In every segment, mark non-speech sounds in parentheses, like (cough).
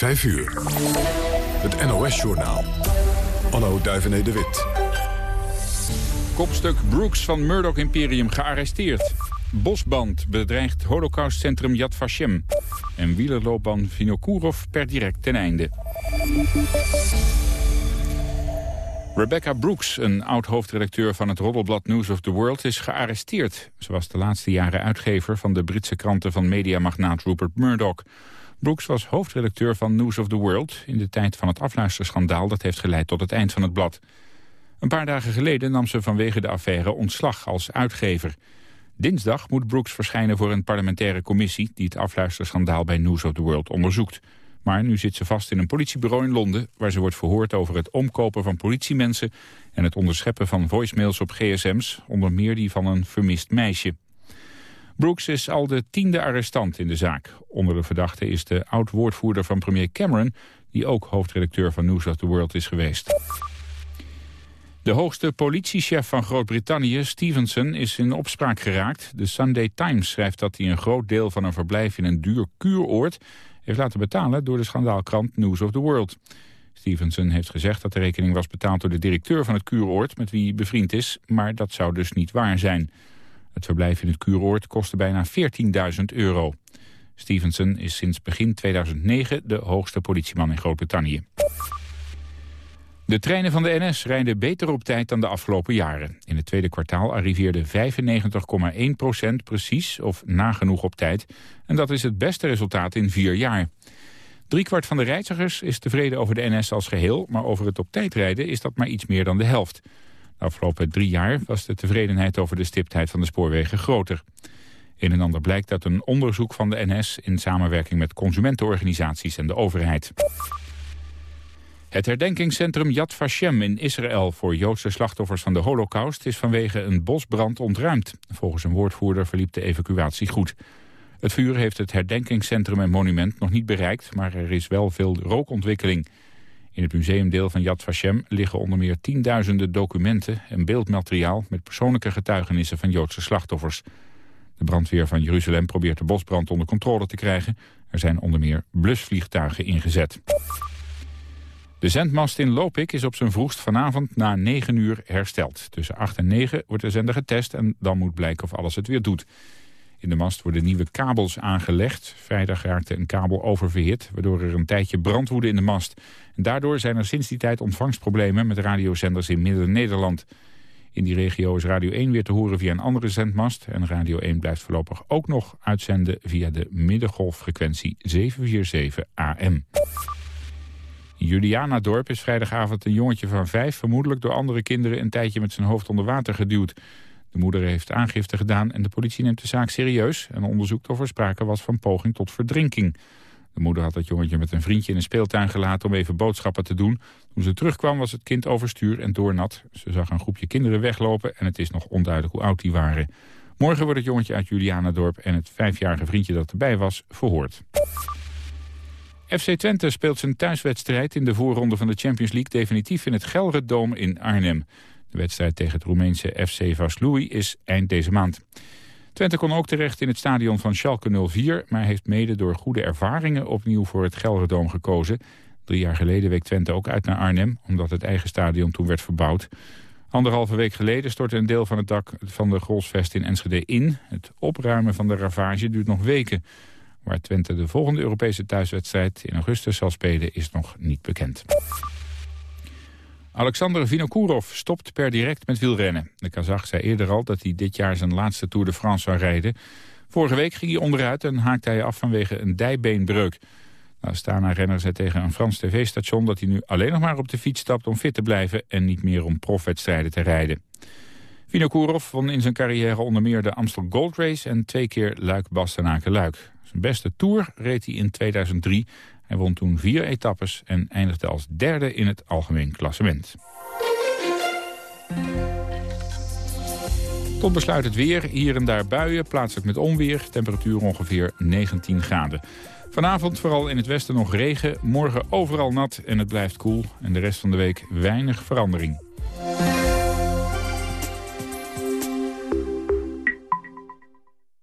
5 uur. Het NOS-journaal. Anno Duivené de Wit. Kopstuk Brooks van Murdoch Imperium gearresteerd. Bosband bedreigt holocaustcentrum Yad Vashem. En wielerloopbaan Vinokourov per direct ten einde. Rebecca Brooks, een oud-hoofdredacteur van het roddelblad News of the World, is gearresteerd. Ze was de laatste jaren uitgever van de Britse kranten van mediamagnaat Rupert Murdoch. Brooks was hoofdredacteur van News of the World... in de tijd van het afluisterschandaal dat heeft geleid tot het eind van het blad. Een paar dagen geleden nam ze vanwege de affaire ontslag als uitgever. Dinsdag moet Brooks verschijnen voor een parlementaire commissie... die het afluisterschandaal bij News of the World onderzoekt. Maar nu zit ze vast in een politiebureau in Londen... waar ze wordt verhoord over het omkopen van politiemensen... en het onderscheppen van voicemails op gsm's... onder meer die van een vermist meisje. Brooks is al de tiende arrestant in de zaak. Onder de verdachte is de oud-woordvoerder van premier Cameron... die ook hoofdredacteur van News of the World is geweest. De hoogste politiechef van Groot-Brittannië, Stevenson, is in opspraak geraakt. De Sunday Times schrijft dat hij een groot deel van een verblijf in een duur kuuroord... heeft laten betalen door de schandaalkrant News of the World. Stevenson heeft gezegd dat de rekening was betaald door de directeur van het kuuroord... met wie hij bevriend is, maar dat zou dus niet waar zijn. Het verblijf in het kuuroord kostte bijna 14.000 euro. Stevenson is sinds begin 2009 de hoogste politieman in Groot-Brittannië. De treinen van de NS rijden beter op tijd dan de afgelopen jaren. In het tweede kwartaal arriveerde 95,1% precies of nagenoeg op tijd. En dat is het beste resultaat in vier jaar. Driekwart van de reizigers is tevreden over de NS als geheel... maar over het op tijd rijden is dat maar iets meer dan de helft. Afgelopen drie jaar was de tevredenheid over de stiptheid van de spoorwegen groter. Een en ander blijkt uit een onderzoek van de NS... in samenwerking met consumentenorganisaties en de overheid. Het herdenkingscentrum Yad Vashem in Israël voor Joodse slachtoffers van de holocaust is vanwege een bosbrand ontruimd. Volgens een woordvoerder verliep de evacuatie goed. Het vuur heeft het herdenkingscentrum en monument nog niet bereikt, maar er is wel veel rookontwikkeling. In het museumdeel van Yad Vashem liggen onder meer tienduizenden documenten en beeldmateriaal met persoonlijke getuigenissen van Joodse slachtoffers. De brandweer van Jeruzalem probeert de bosbrand onder controle te krijgen. Er zijn onder meer blusvliegtuigen ingezet. De zendmast in Lopik is op zijn vroegst vanavond na 9 uur hersteld. Tussen 8 en 9 wordt de zender getest en dan moet blijken of alles het weer doet. In de mast worden nieuwe kabels aangelegd. Vrijdag raakte een kabel oververhit, waardoor er een tijdje brand woedde in de mast. En daardoor zijn er sinds die tijd ontvangstproblemen met radiozenders in Midden-Nederland. In die regio is Radio 1 weer te horen via een andere zendmast. En Radio 1 blijft voorlopig ook nog uitzenden via de middengolffrequentie 747 AM. In Julianadorp is vrijdagavond een jongetje van vijf... vermoedelijk door andere kinderen een tijdje met zijn hoofd onder water geduwd. De moeder heeft aangifte gedaan en de politie neemt de zaak serieus... en onderzoekt of er sprake was van poging tot verdrinking. De moeder had het jongetje met een vriendje in een speeltuin gelaten... om even boodschappen te doen. Toen ze terugkwam was het kind overstuur en doornat. Ze zag een groepje kinderen weglopen en het is nog onduidelijk hoe oud die waren. Morgen wordt het jongetje uit Julianadorp en het vijfjarige vriendje dat erbij was verhoord. FC Twente speelt zijn thuiswedstrijd in de voorronde van de Champions League definitief in het Gelredome in Arnhem. De wedstrijd tegen het Roemeense FC Vaslui is eind deze maand. Twente kon ook terecht in het stadion van Schalke 04... maar heeft mede door goede ervaringen opnieuw voor het Gelredome gekozen. Drie jaar geleden week Twente ook uit naar Arnhem... omdat het eigen stadion toen werd verbouwd. Anderhalve week geleden stortte een deel van het dak van de Grolsvest in Enschede in. Het opruimen van de ravage duurt nog weken. Waar Twente de volgende Europese thuiswedstrijd in augustus zal spelen is nog niet bekend. Alexander Vinokourov stopt per direct met wielrennen. De Kazach zei eerder al dat hij dit jaar zijn laatste Tour de France zou rijden. Vorige week ging hij onderuit en haakte hij af vanwege een dijbeenbreuk. De Astana-renner zei tegen een Frans tv-station dat hij nu alleen nog maar op de fiets stapt om fit te blijven... en niet meer om profwedstrijden te rijden. Vinokourov won in zijn carrière onder meer de Amstel Gold Race... en twee keer Luik-Bastenaken-Luik. Zijn beste Tour reed hij in 2003. Hij won toen vier etappes en eindigde als derde in het algemeen klassement. Tot besluit het weer. Hier en daar buien, plaatselijk met onweer. Temperatuur ongeveer 19 graden. Vanavond vooral in het westen nog regen. Morgen overal nat en het blijft koel. En de rest van de week weinig verandering.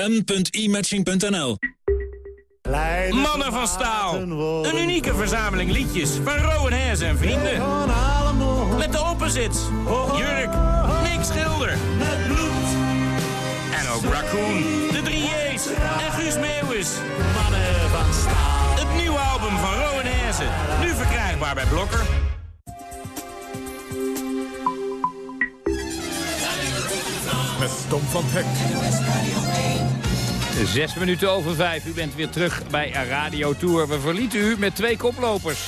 m.imatching.nl Mannen van Staal. Een unieke verzameling liedjes van Rowan Hees en vrienden. Met de opposites. Jurk, Nick Schilder. En ook Raccoon, de 3J's en Guus Meeuwis. Mannen van Staal. Het nieuwe album van Rowan Hees. Nu verkrijgbaar bij Blokker. Tom van Hek. Zes minuten over vijf. U bent weer terug bij Radio Tour. We verlieten u met twee koplopers.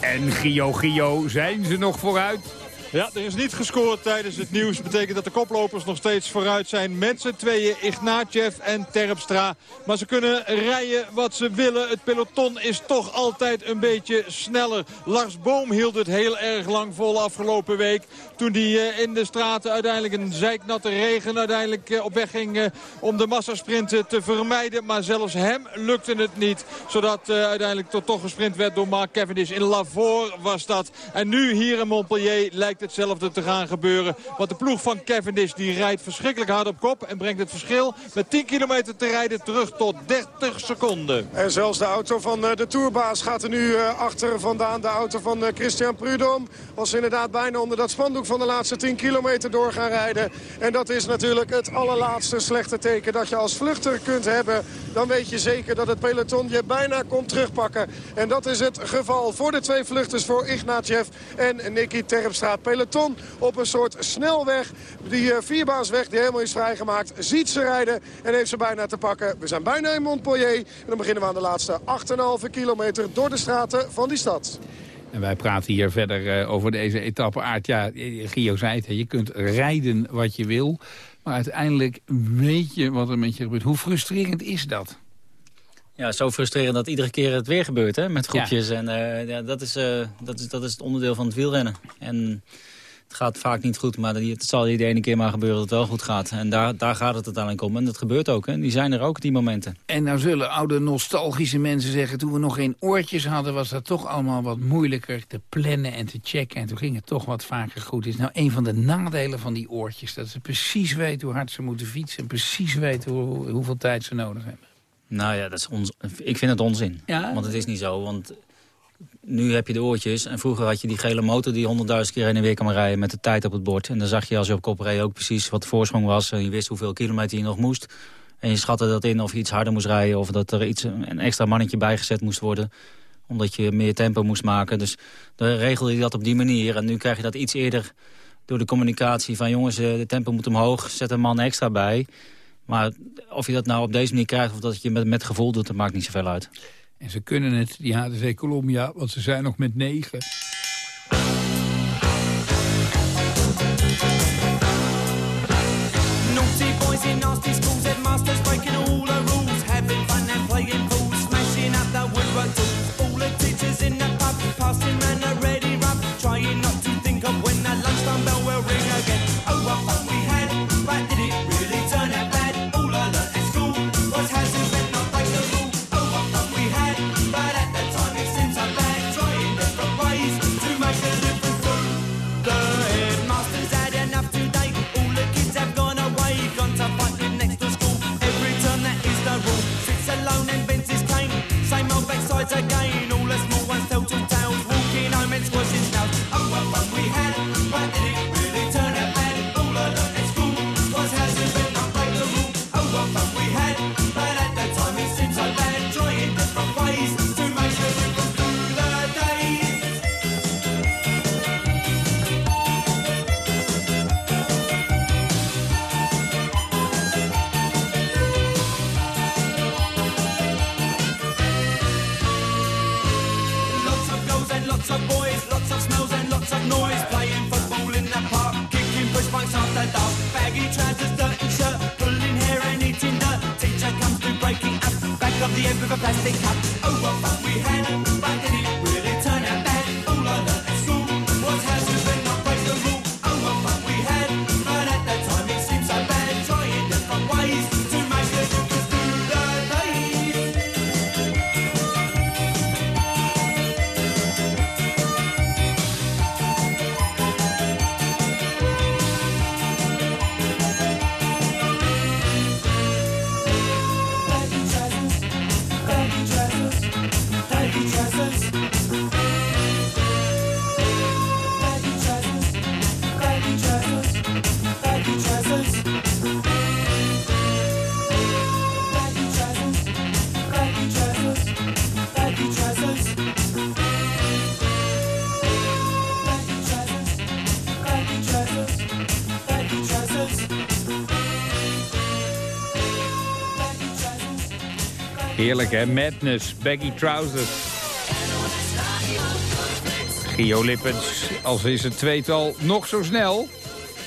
En Gio Gio, zijn ze nog vooruit? Ja, er is niet gescoord tijdens het nieuws. Betekent dat de koplopers nog steeds vooruit zijn. Met z'n tweeën, Ignatjev en Terpstra. Maar ze kunnen rijden wat ze willen. Het peloton is toch altijd een beetje sneller. Lars Boom hield het heel erg lang vol afgelopen week. Toen hij eh, in de straten uiteindelijk een zeiknatte regen uiteindelijk eh, op weg ging eh, om de massasprinten te vermijden. Maar zelfs hem lukte het niet. Zodat uiteindelijk tot toch gesprint werd door Mark Cavendish. In Lavore was dat. En nu hier in Montpellier lijkt hetzelfde te gaan gebeuren. Want de ploeg van Cavendish die rijdt verschrikkelijk hard op kop. En brengt het verschil met 10 kilometer te rijden terug tot 30 seconden. En zelfs de auto van de Tourbaas gaat er nu achter vandaan. De auto van Christian Prudhomme was inderdaad bijna onder dat spandoek van de laatste 10 kilometer door gaan rijden. En dat is natuurlijk het allerlaatste slechte teken dat je als vluchter kunt hebben. Dan weet je zeker dat het peloton je bijna komt terugpakken. En dat is het geval voor de twee vluchters voor Ignatjev en Nicky Terpstra. Peloton op een soort snelweg, die vierbaasweg die helemaal is vrijgemaakt. Ziet ze rijden en heeft ze bijna te pakken. We zijn bijna in Montpellier en dan beginnen we aan de laatste 8,5 kilometer door de straten van die stad. En wij praten hier verder uh, over deze etappe. Aard, ja, Gio zei het, je kunt rijden wat je wil. Maar uiteindelijk weet je wat er met je gebeurt. Hoe frustrerend is dat? Ja, zo frustrerend dat iedere keer het weer gebeurt hè, met groepjes. En uh, ja, dat, is, uh, dat, is, dat is het onderdeel van het wielrennen. En het gaat vaak niet goed, maar het zal je de ene keer maar gebeuren dat het wel goed gaat. En daar, daar gaat het uiteindelijk om. En dat gebeurt ook. Hè. Die zijn er ook, die momenten. En nou zullen oude nostalgische mensen zeggen... toen we nog geen oortjes hadden, was dat toch allemaal wat moeilijker te plannen en te checken. En toen ging het toch wat vaker goed. is nou een van de nadelen van die oortjes. Dat ze precies weten hoe hard ze moeten fietsen... en precies weten hoe, hoeveel tijd ze nodig hebben. Nou ja, dat is ons, ik vind het onzin. Ja? Want het is niet zo, want nu heb je de oortjes. En vroeger had je die gele motor die honderdduizend keer heen en weer kan rijden met de tijd op het bord. En dan zag je als je op kop reed ook precies wat de voorsprong was. En je wist hoeveel kilometer je nog moest. En je schatte dat in of je iets harder moest rijden of dat er iets, een extra mannetje bijgezet moest worden. Omdat je meer tempo moest maken. Dus dan regelde je dat op die manier. En nu krijg je dat iets eerder door de communicatie van jongens, eh, de tempo moet omhoog, zet een man extra bij. Maar of je dat nou op deze manier krijgt of dat je met, met gevoel doet, dat maakt niet zoveel uit. En ze kunnen het, die HDC Columbia, want ze zijn nog met negen. Naughty boys in nasty schools, headmasters breaking all Heerlijk hè, Madness, baggy trousers. Gio Lippens, als is het tweetal nog zo snel.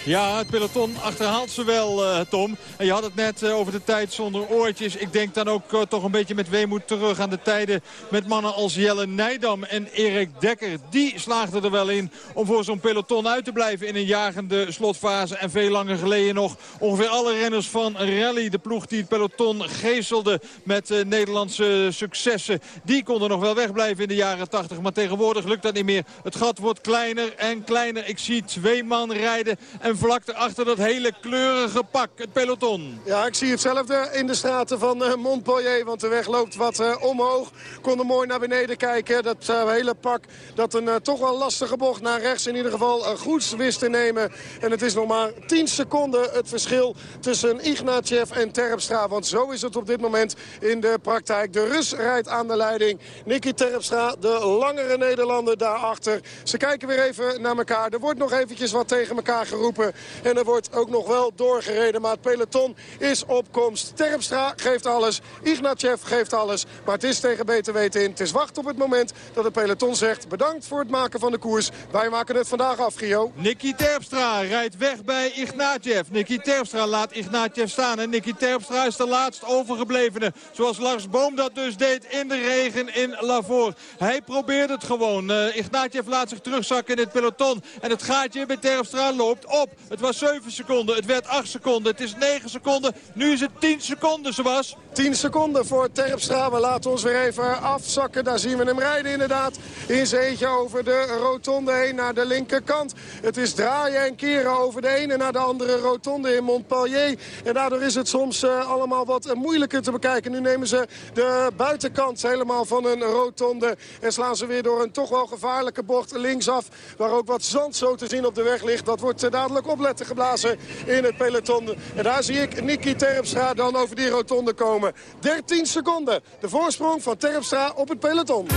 Ja, het peloton achterhaalt ze wel, eh, Tom. En je had het net eh, over de tijd zonder oortjes. Ik denk dan ook eh, toch een beetje met weemoed terug aan de tijden... met mannen als Jelle Nijdam en Erik Dekker. Die slaagden er wel in om voor zo'n peloton uit te blijven... in een jagende slotfase. En veel langer geleden nog ongeveer alle renners van Rally... de ploeg die het peloton geestelde met Nederlandse successen... die konden nog wel wegblijven in de jaren 80. Maar tegenwoordig lukt dat niet meer. Het gat wordt kleiner en kleiner. Ik zie twee man rijden en vlak achter dat hele kleurige pak, het peloton. Ja, ik zie hetzelfde in de straten van eh, Montpellier. Want de weg loopt wat eh, omhoog. Konden mooi naar beneden kijken. Dat eh, hele pak dat een toch wel lastige bocht naar rechts in ieder geval goed wist te nemen. En het is nog maar 10 seconden het verschil tussen Ignatjev en Terpstra. Want zo is het op dit moment in de praktijk. De Rus rijdt aan de leiding. Nicky Terpstra, de langere Nederlander daarachter. Ze kijken weer even naar elkaar. Er wordt nog eventjes wat tegen elkaar geroepen. En er wordt ook nog wel doorgereden. Maar het peloton is op komst. Terpstra geeft alles. Ignatjev geeft alles. Maar het is tegen beter weten in. Het is wacht op het moment dat het peloton zegt... bedankt voor het maken van de koers. Wij maken het vandaag af, Gio. Nicky Terpstra rijdt weg bij Ignatjev. Nicky Terpstra laat Ignatjev staan. En Nicky Terpstra is de laatst overgeblevene. Zoals Lars Boom dat dus deed in de regen in Lavore. Hij probeert het gewoon. Uh, Ignatjev laat zich terugzakken in het peloton. En het gaatje bij Terpstra loopt op. Het was 7 seconden. Het werd 8 seconden. Het is 9 seconden. Nu is het 10 seconden, zoals. 10 seconden voor Terpstra. We laten ons weer even afzakken. Daar zien we hem rijden inderdaad. In zijn eentje over de rotonde heen naar de linkerkant. Het is draaien en keren over de ene naar de andere rotonde in Montpellier. En daardoor is het soms uh, allemaal wat moeilijker te bekijken. Nu nemen ze de buitenkant helemaal van een rotonde. En slaan ze weer door een toch wel gevaarlijke bocht linksaf. Waar ook wat zand zo te zien op de weg ligt. Dat wordt uh, dadelijk opletten geblazen in het peloton. En daar zie ik Nicky Terpstra dan over die rotonde komen. 13 seconden. De voorsprong van Terpstra op het peloton.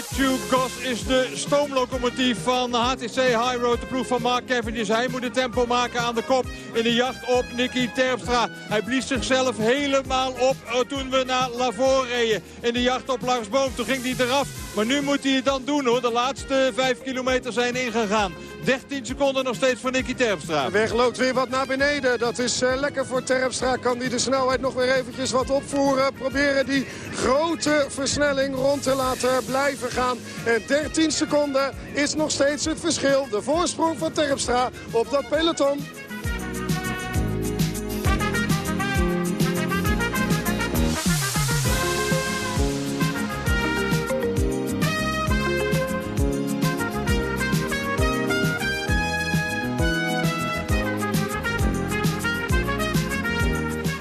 Matthew Goss is de stoomlocomotief van HTC High Road, de ploeg van Mark Cavendish. Hij moet het tempo maken aan de kop in de jacht op Nicky Terpstra. Hij blies zichzelf helemaal op uh, toen we naar Lavore reden. In de jacht op Lars Boom, toen ging hij eraf. Maar nu moet hij het dan doen hoor. De laatste vijf kilometer zijn ingegaan. 13 seconden nog steeds voor Nicky Terpstra. De weg loopt weer wat naar beneden. Dat is uh, lekker voor Terpstra. Kan hij de snelheid nog weer eventjes wat opvoeren. Proberen die grote versnelling rond te laten blijven En 13 seconden is nog steeds het verschil. De voorsprong van Terpstra op dat peloton.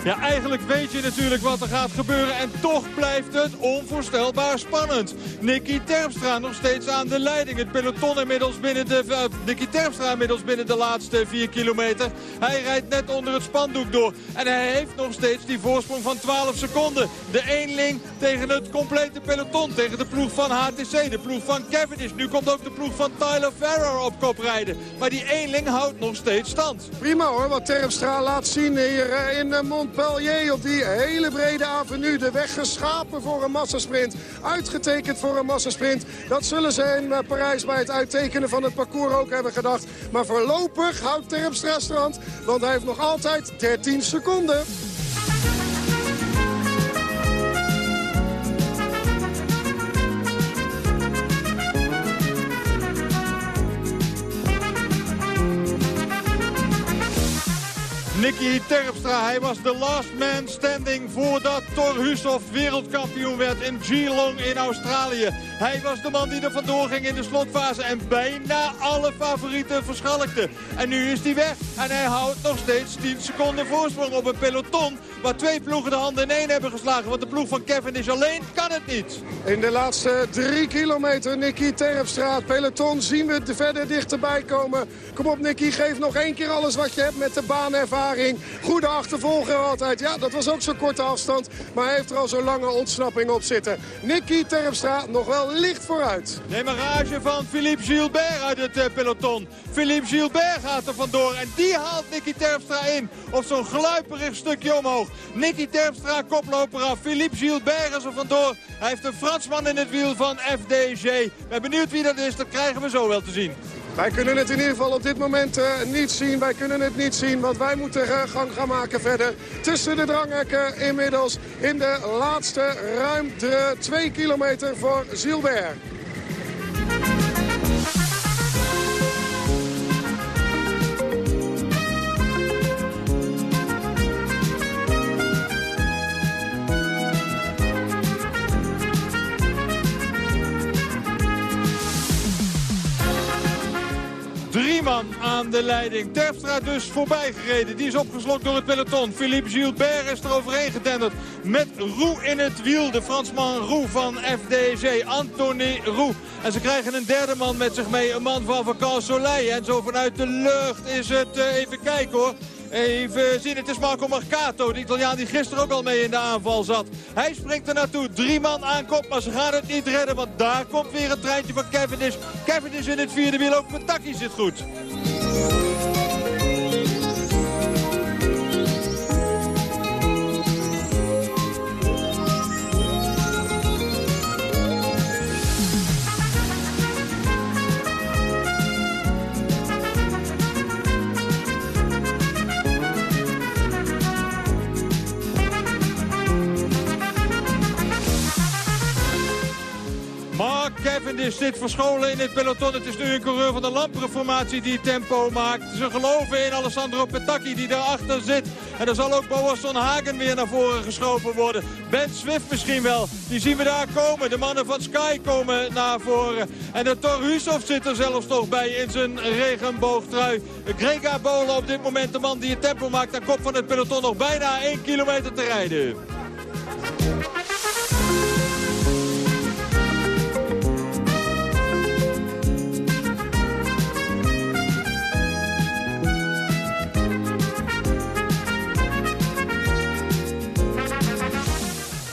Ja, eigenlijk weet je natuurlijk wat er gaat gebeuren. En toch blijft het onvoorstelbaar spannend. Nicky Terpstra nog steeds aan de leiding. Het peloton inmiddels binnen de... Uh, Nicky Terpstra inmiddels binnen de laatste 4 kilometer. Hij rijdt net onder het spandoek door. En hij heeft nog steeds die voorsprong van 12 seconden. De eenling tegen het complete peloton. Tegen de ploeg van HTC, de ploeg van Cavendish. Nu komt ook de ploeg van Tyler Farrer op kop rijden. Maar die eenling houdt nog steeds stand. Prima hoor, wat Terpstra laat zien hier in Montpellier. Op die hele brede avenue. De weg geschapen voor een massasprint. Uitgetekend voor een massasprint. Dat zullen ze in eh, Parijs bij het uittekenen van het parcours ook hebben gedacht. Maar voorlopig houdt Terpstra strand. Want hij heeft nog altijd 13 seconden. Nicky Terpstra, hij was de last man standing voordat Thor Hushoff wereldkampioen werd in Geelong in Australië. Hij was de man die er vandoor ging in de slotfase en bijna alle favorieten verschalkte. En nu is hij weg en hij houdt nog steeds 10 seconden voorsprong op een peloton... waar twee ploegen de handen in één hebben geslagen. Want de ploeg van Kevin is alleen kan het niet. In de laatste drie kilometer, Nicky Terpstra. Het peloton zien we verder dichterbij komen. Kom op Nicky, geef nog één keer alles wat je hebt met de baanervaring. Goede achtervolger altijd. Ja, dat was ook zo'n korte afstand. Maar hij heeft er al zo'n lange ontsnapping op zitten. Nicky Terpstra nog wel licht vooruit. Demarage van Philippe Gilbert uit het uh, peloton. Philippe Gilbert gaat er vandoor. En die haalt Nicky Terpstra in. Op zo'n gluiperig stukje omhoog. Nicky Terpstra koploper af. Philippe Gilbert is er vandoor. Hij heeft een Fransman in het wiel van FDG. Ben benieuwd wie dat is. Dat krijgen we zo wel te zien. Wij kunnen het in ieder geval op dit moment uh, niet zien. Wij kunnen het niet zien, want wij moeten gang gaan maken verder. Tussen de dranghekken inmiddels in de laatste ruim 2 kilometer voor Gilbert. Drie man aan de leiding. Terpstra dus voorbij gereden. Die is opgeslokt door het peloton. Philippe Gilbert is er overheen gedenderd. Met Roux in het wiel. De Fransman Roux van FDG. Anthony Roux. En ze krijgen een derde man met zich mee. Een man van Vacan Soleil. En zo vanuit de lucht is het... Uh, even kijken hoor. Even zien, het is Marco Marcato, de Italiaan die gisteren ook al mee in de aanval zat. Hij springt er naartoe, drie man aankomt, maar ze gaan het niet redden. Want daar komt weer een treintje van Cavendish. Cavendish in het vierde wiel, ook Petaki zit goed. Cavendish zit verscholen in het peloton. Het is nu een coureur van de lampere formatie die tempo maakt. Ze geloven in Alessandro Petacchi die daarachter zit. En er zal ook Boasson Hagen weer naar voren geschoven worden. Ben Swift misschien wel. Die zien we daar komen. De mannen van Sky komen naar voren. En de Thor Husov zit er zelfs nog bij in zijn regenboogtrui. Grega Bolen op dit moment de man die het tempo maakt. Aan kop van het peloton nog bijna 1 kilometer te rijden.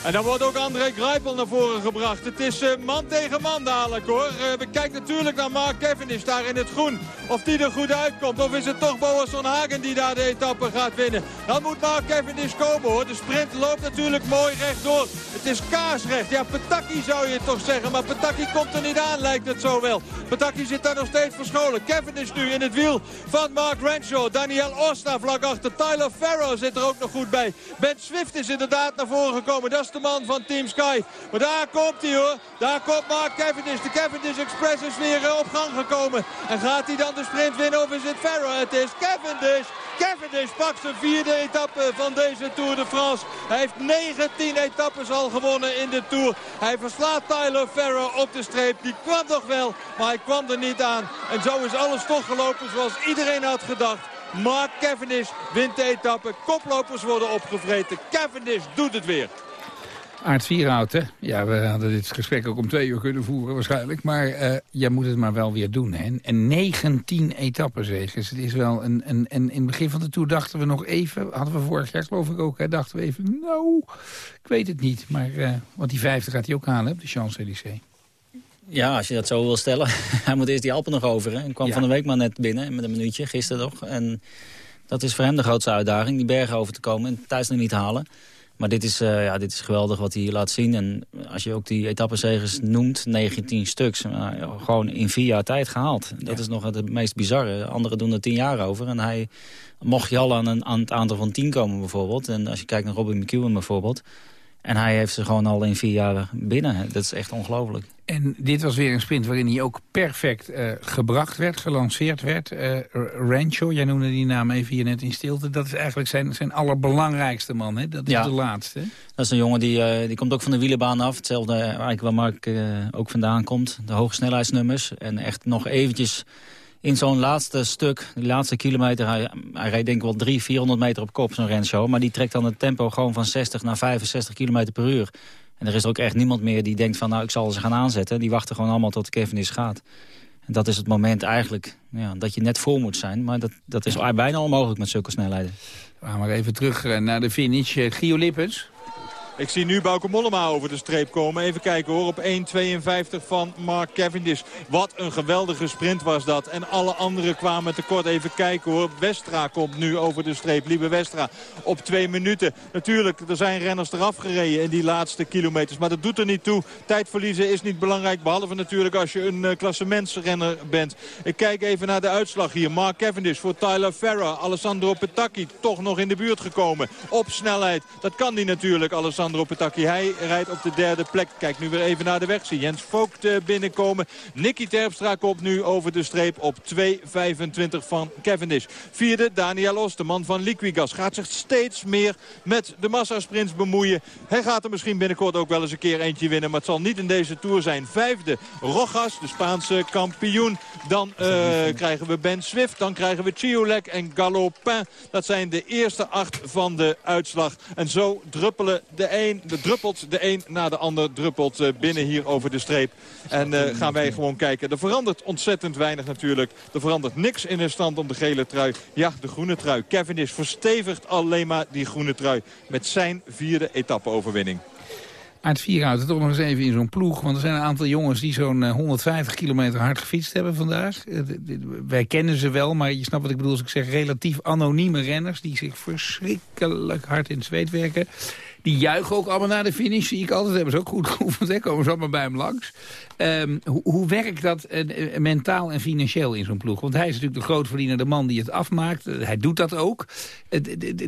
En dan wordt ook André Greipel naar voren gebracht. Het is uh, man tegen man dadelijk hoor. Uh, we kijken natuurlijk naar Mark Cavendish daar in het groen. Of die er goed uitkomt. Of is het toch Boasson Hagen die daar de etappe gaat winnen. Dan moet Mark Cavendish komen hoor. De sprint loopt natuurlijk mooi rechtdoor. Het is kaarsrecht. Ja, Petaki zou je toch zeggen. Maar Petaki komt er niet aan lijkt het zo wel. Petaki zit daar nog steeds verscholen. Cavendish nu in het wiel van Mark Renshaw. Daniel Osta vlak achter. Tyler Farrow zit er ook nog goed bij. Ben Swift is inderdaad naar voren gekomen. Dat is de man van Team Sky. Maar daar komt hij hoor. Daar komt Mark Cavendish. De Cavendish Express is weer eh, op gang gekomen. En gaat hij dan de sprint winnen of is het Farrow? Het is Cavendish. Cavendish pakt zijn vierde etappe van deze Tour de France. Hij heeft 19 etappes al gewonnen in de Tour. Hij verslaat Tyler Farrow op de streep. Die kwam nog wel, maar hij kwam er niet aan. En zo is alles toch gelopen zoals iedereen had gedacht. Mark Cavendish wint de etappe. Koplopers worden opgevreten. Cavendish doet het weer. Aard Vierhout, hè? Ja, we hadden dit gesprek ook om twee uur kunnen voeren waarschijnlijk. Maar uh, jij moet het maar wel weer doen, hè? En 19 etappenzegers. Het is wel een, een... En in het begin van de Tour dachten we nog even... Hadden we vorig jaar geloof ik ook, hè? Dachten we even, nou, ik weet het niet. Maar, uh, want die vijfde gaat hij ook halen, op de Champs-Élysées. Ja, als je dat zo wil stellen. (laughs) hij moet eerst die Alpen nog over, hè? En kwam Ja. van de week maar net binnen met een minuutje, gisteren nog. En Dat is voor hem de grootste uitdaging, die bergen over te komen en thuis nog niet halen. Maar dit is, uh, ja, dit is geweldig wat hij hier laat zien. En als je ook die etappenzegers noemt, 19 stuks, uh, gewoon in vier jaar tijd gehaald. Dat is nog het meest bizarre. Anderen doen er tien jaar over. En hij mocht je al aan, een, aan het aantal van tien komen bijvoorbeeld. En als je kijkt naar Robin McEwen bijvoorbeeld... En hij heeft ze gewoon al in vier jaar binnen. Dat is echt ongelooflijk. En dit was weer een sprint waarin hij ook perfect uh, gebracht werd, gelanceerd werd. Uh, Rancho, jij noemde die naam even hier net in stilte. Dat is eigenlijk zijn, zijn allerbelangrijkste man, hè? Dat is de laatste. Dat is een jongen die, uh, die komt ook van de wielenbaan af. Hetzelfde eigenlijk waar Mark ook vandaan komt. De hoge snelheidsnummers. En echt nog eventjes in zo'n laatste stuk, die laatste kilometer... hij, hij rijdt denk ik wel 300, 400 meter op kop, zo'n renshow. Maar die trekt dan het tempo gewoon van 60 naar 65 kilometer per uur. En er is ook echt niemand meer die denkt van... nou, ik zal ze gaan aanzetten. Die wachten gewoon allemaal tot Cavendish gaat. En dat is het moment eigenlijk ja, dat je net voor moet zijn. Maar dat, dat is bijna onmogelijk met zulke snelheden. We gaan maar even terug eh, naar de finish. Eh, Gio. Ik zie nu Bauke Mollema over de streep komen. Even kijken hoor, op 1.52 van Mark Cavendish. Wat een geweldige sprint was dat. En alle anderen kwamen tekort. Even kijken hoor, Westra komt nu over de streep. Lieve Westra, op twee minuten. Natuurlijk, er zijn renners eraf gereden in die laatste kilometers. Maar dat doet er niet toe. Tijd verliezen is niet belangrijk. Behalve natuurlijk als je een uh, klassementsrenner bent. Ik kijk even naar de uitslag hier. Mark Cavendish voor Tyler Farrar. Alessandro Petacchi toch nog in de buurt gekomen. Op snelheid. Dat kan die natuurlijk, Alessandro. Petacchi. Hij rijdt op de derde plek. Kijk nu weer even naar de weg. Zie Jens Vogt eh, binnenkomen. Nicky Terpstra komt nu over de streep op 2.25 van Cavendish. Vierde Daniel Os, de man van Liquigas. Gaat zich steeds meer met de massasprints bemoeien. Hij gaat er misschien binnenkort ook wel eens een keer eentje winnen. Maar het zal niet in deze Tour zijn. Vijfde Rojas, de Spaanse kampioen. Dan uh, krijgen we Ben Swift. Dan krijgen we Chiolek en Galopin. Dat zijn de eerste acht van de uitslag. En zo druppelen de de druppelt de een na de ander druppelt eh, binnen hier over de streep. En uh, gaan wij gewoon kijken. Er verandert ontzettend weinig natuurlijk. Er verandert niks in de stand om de gele trui. Ja, de groene trui. Kevin is verstevigt alleen maar die groene trui. Met zijn vierde etappe-overwinning. Aard Vierhouten toch nog eens even in zo'n ploeg. Want er zijn een aantal jongens die zo'n 150 eh, kilometer hard gefietst hebben vandaag. Wij kennen ze wel, maar je snapt wat ik bedoel als ik zeg relatief anonieme renners... die zich verschrikkelijk hard in zweet werken. Die juichen ook allemaal naar de finish, zie ik altijd. Hebben ze ook goed geoefend, hè? komen ze allemaal bij hem langs. Um, hoe, hoe, werkt dat uh, mentaal en financieel in zo'n ploeg? Want hij is natuurlijk de grootverdiener, de man die het afmaakt. Uh, hij doet dat ook.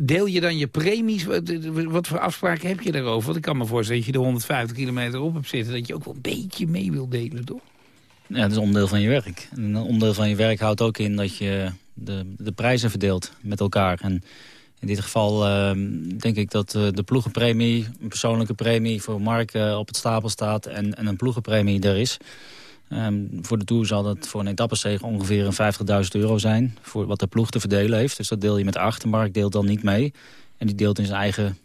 Deel je dan je premies? Wat, wat, voor afspraken heb je daarover? Want ik kan me voorstellen dat je de 150 kilometer op hebt zitten... dat je ook wel een beetje mee wil delen, toch? Ja, dat is onderdeel van je werk. En een onderdeel van je werk houdt ook in dat je de, de prijzen verdeelt met elkaar. En in dit geval uh, denk ik dat uh, de ploegenpremie, een persoonlijke premie voor Mark uh, op het stapel staat en, en een ploegenpremie er is. Um, voor de Tour zal dat voor een etappezege ongeveer 50.000 euro zijn. Voor wat de ploeg te verdelen heeft. Dus dat deel je met acht. Mark deelt dan niet mee. En die deelt in zijn eigen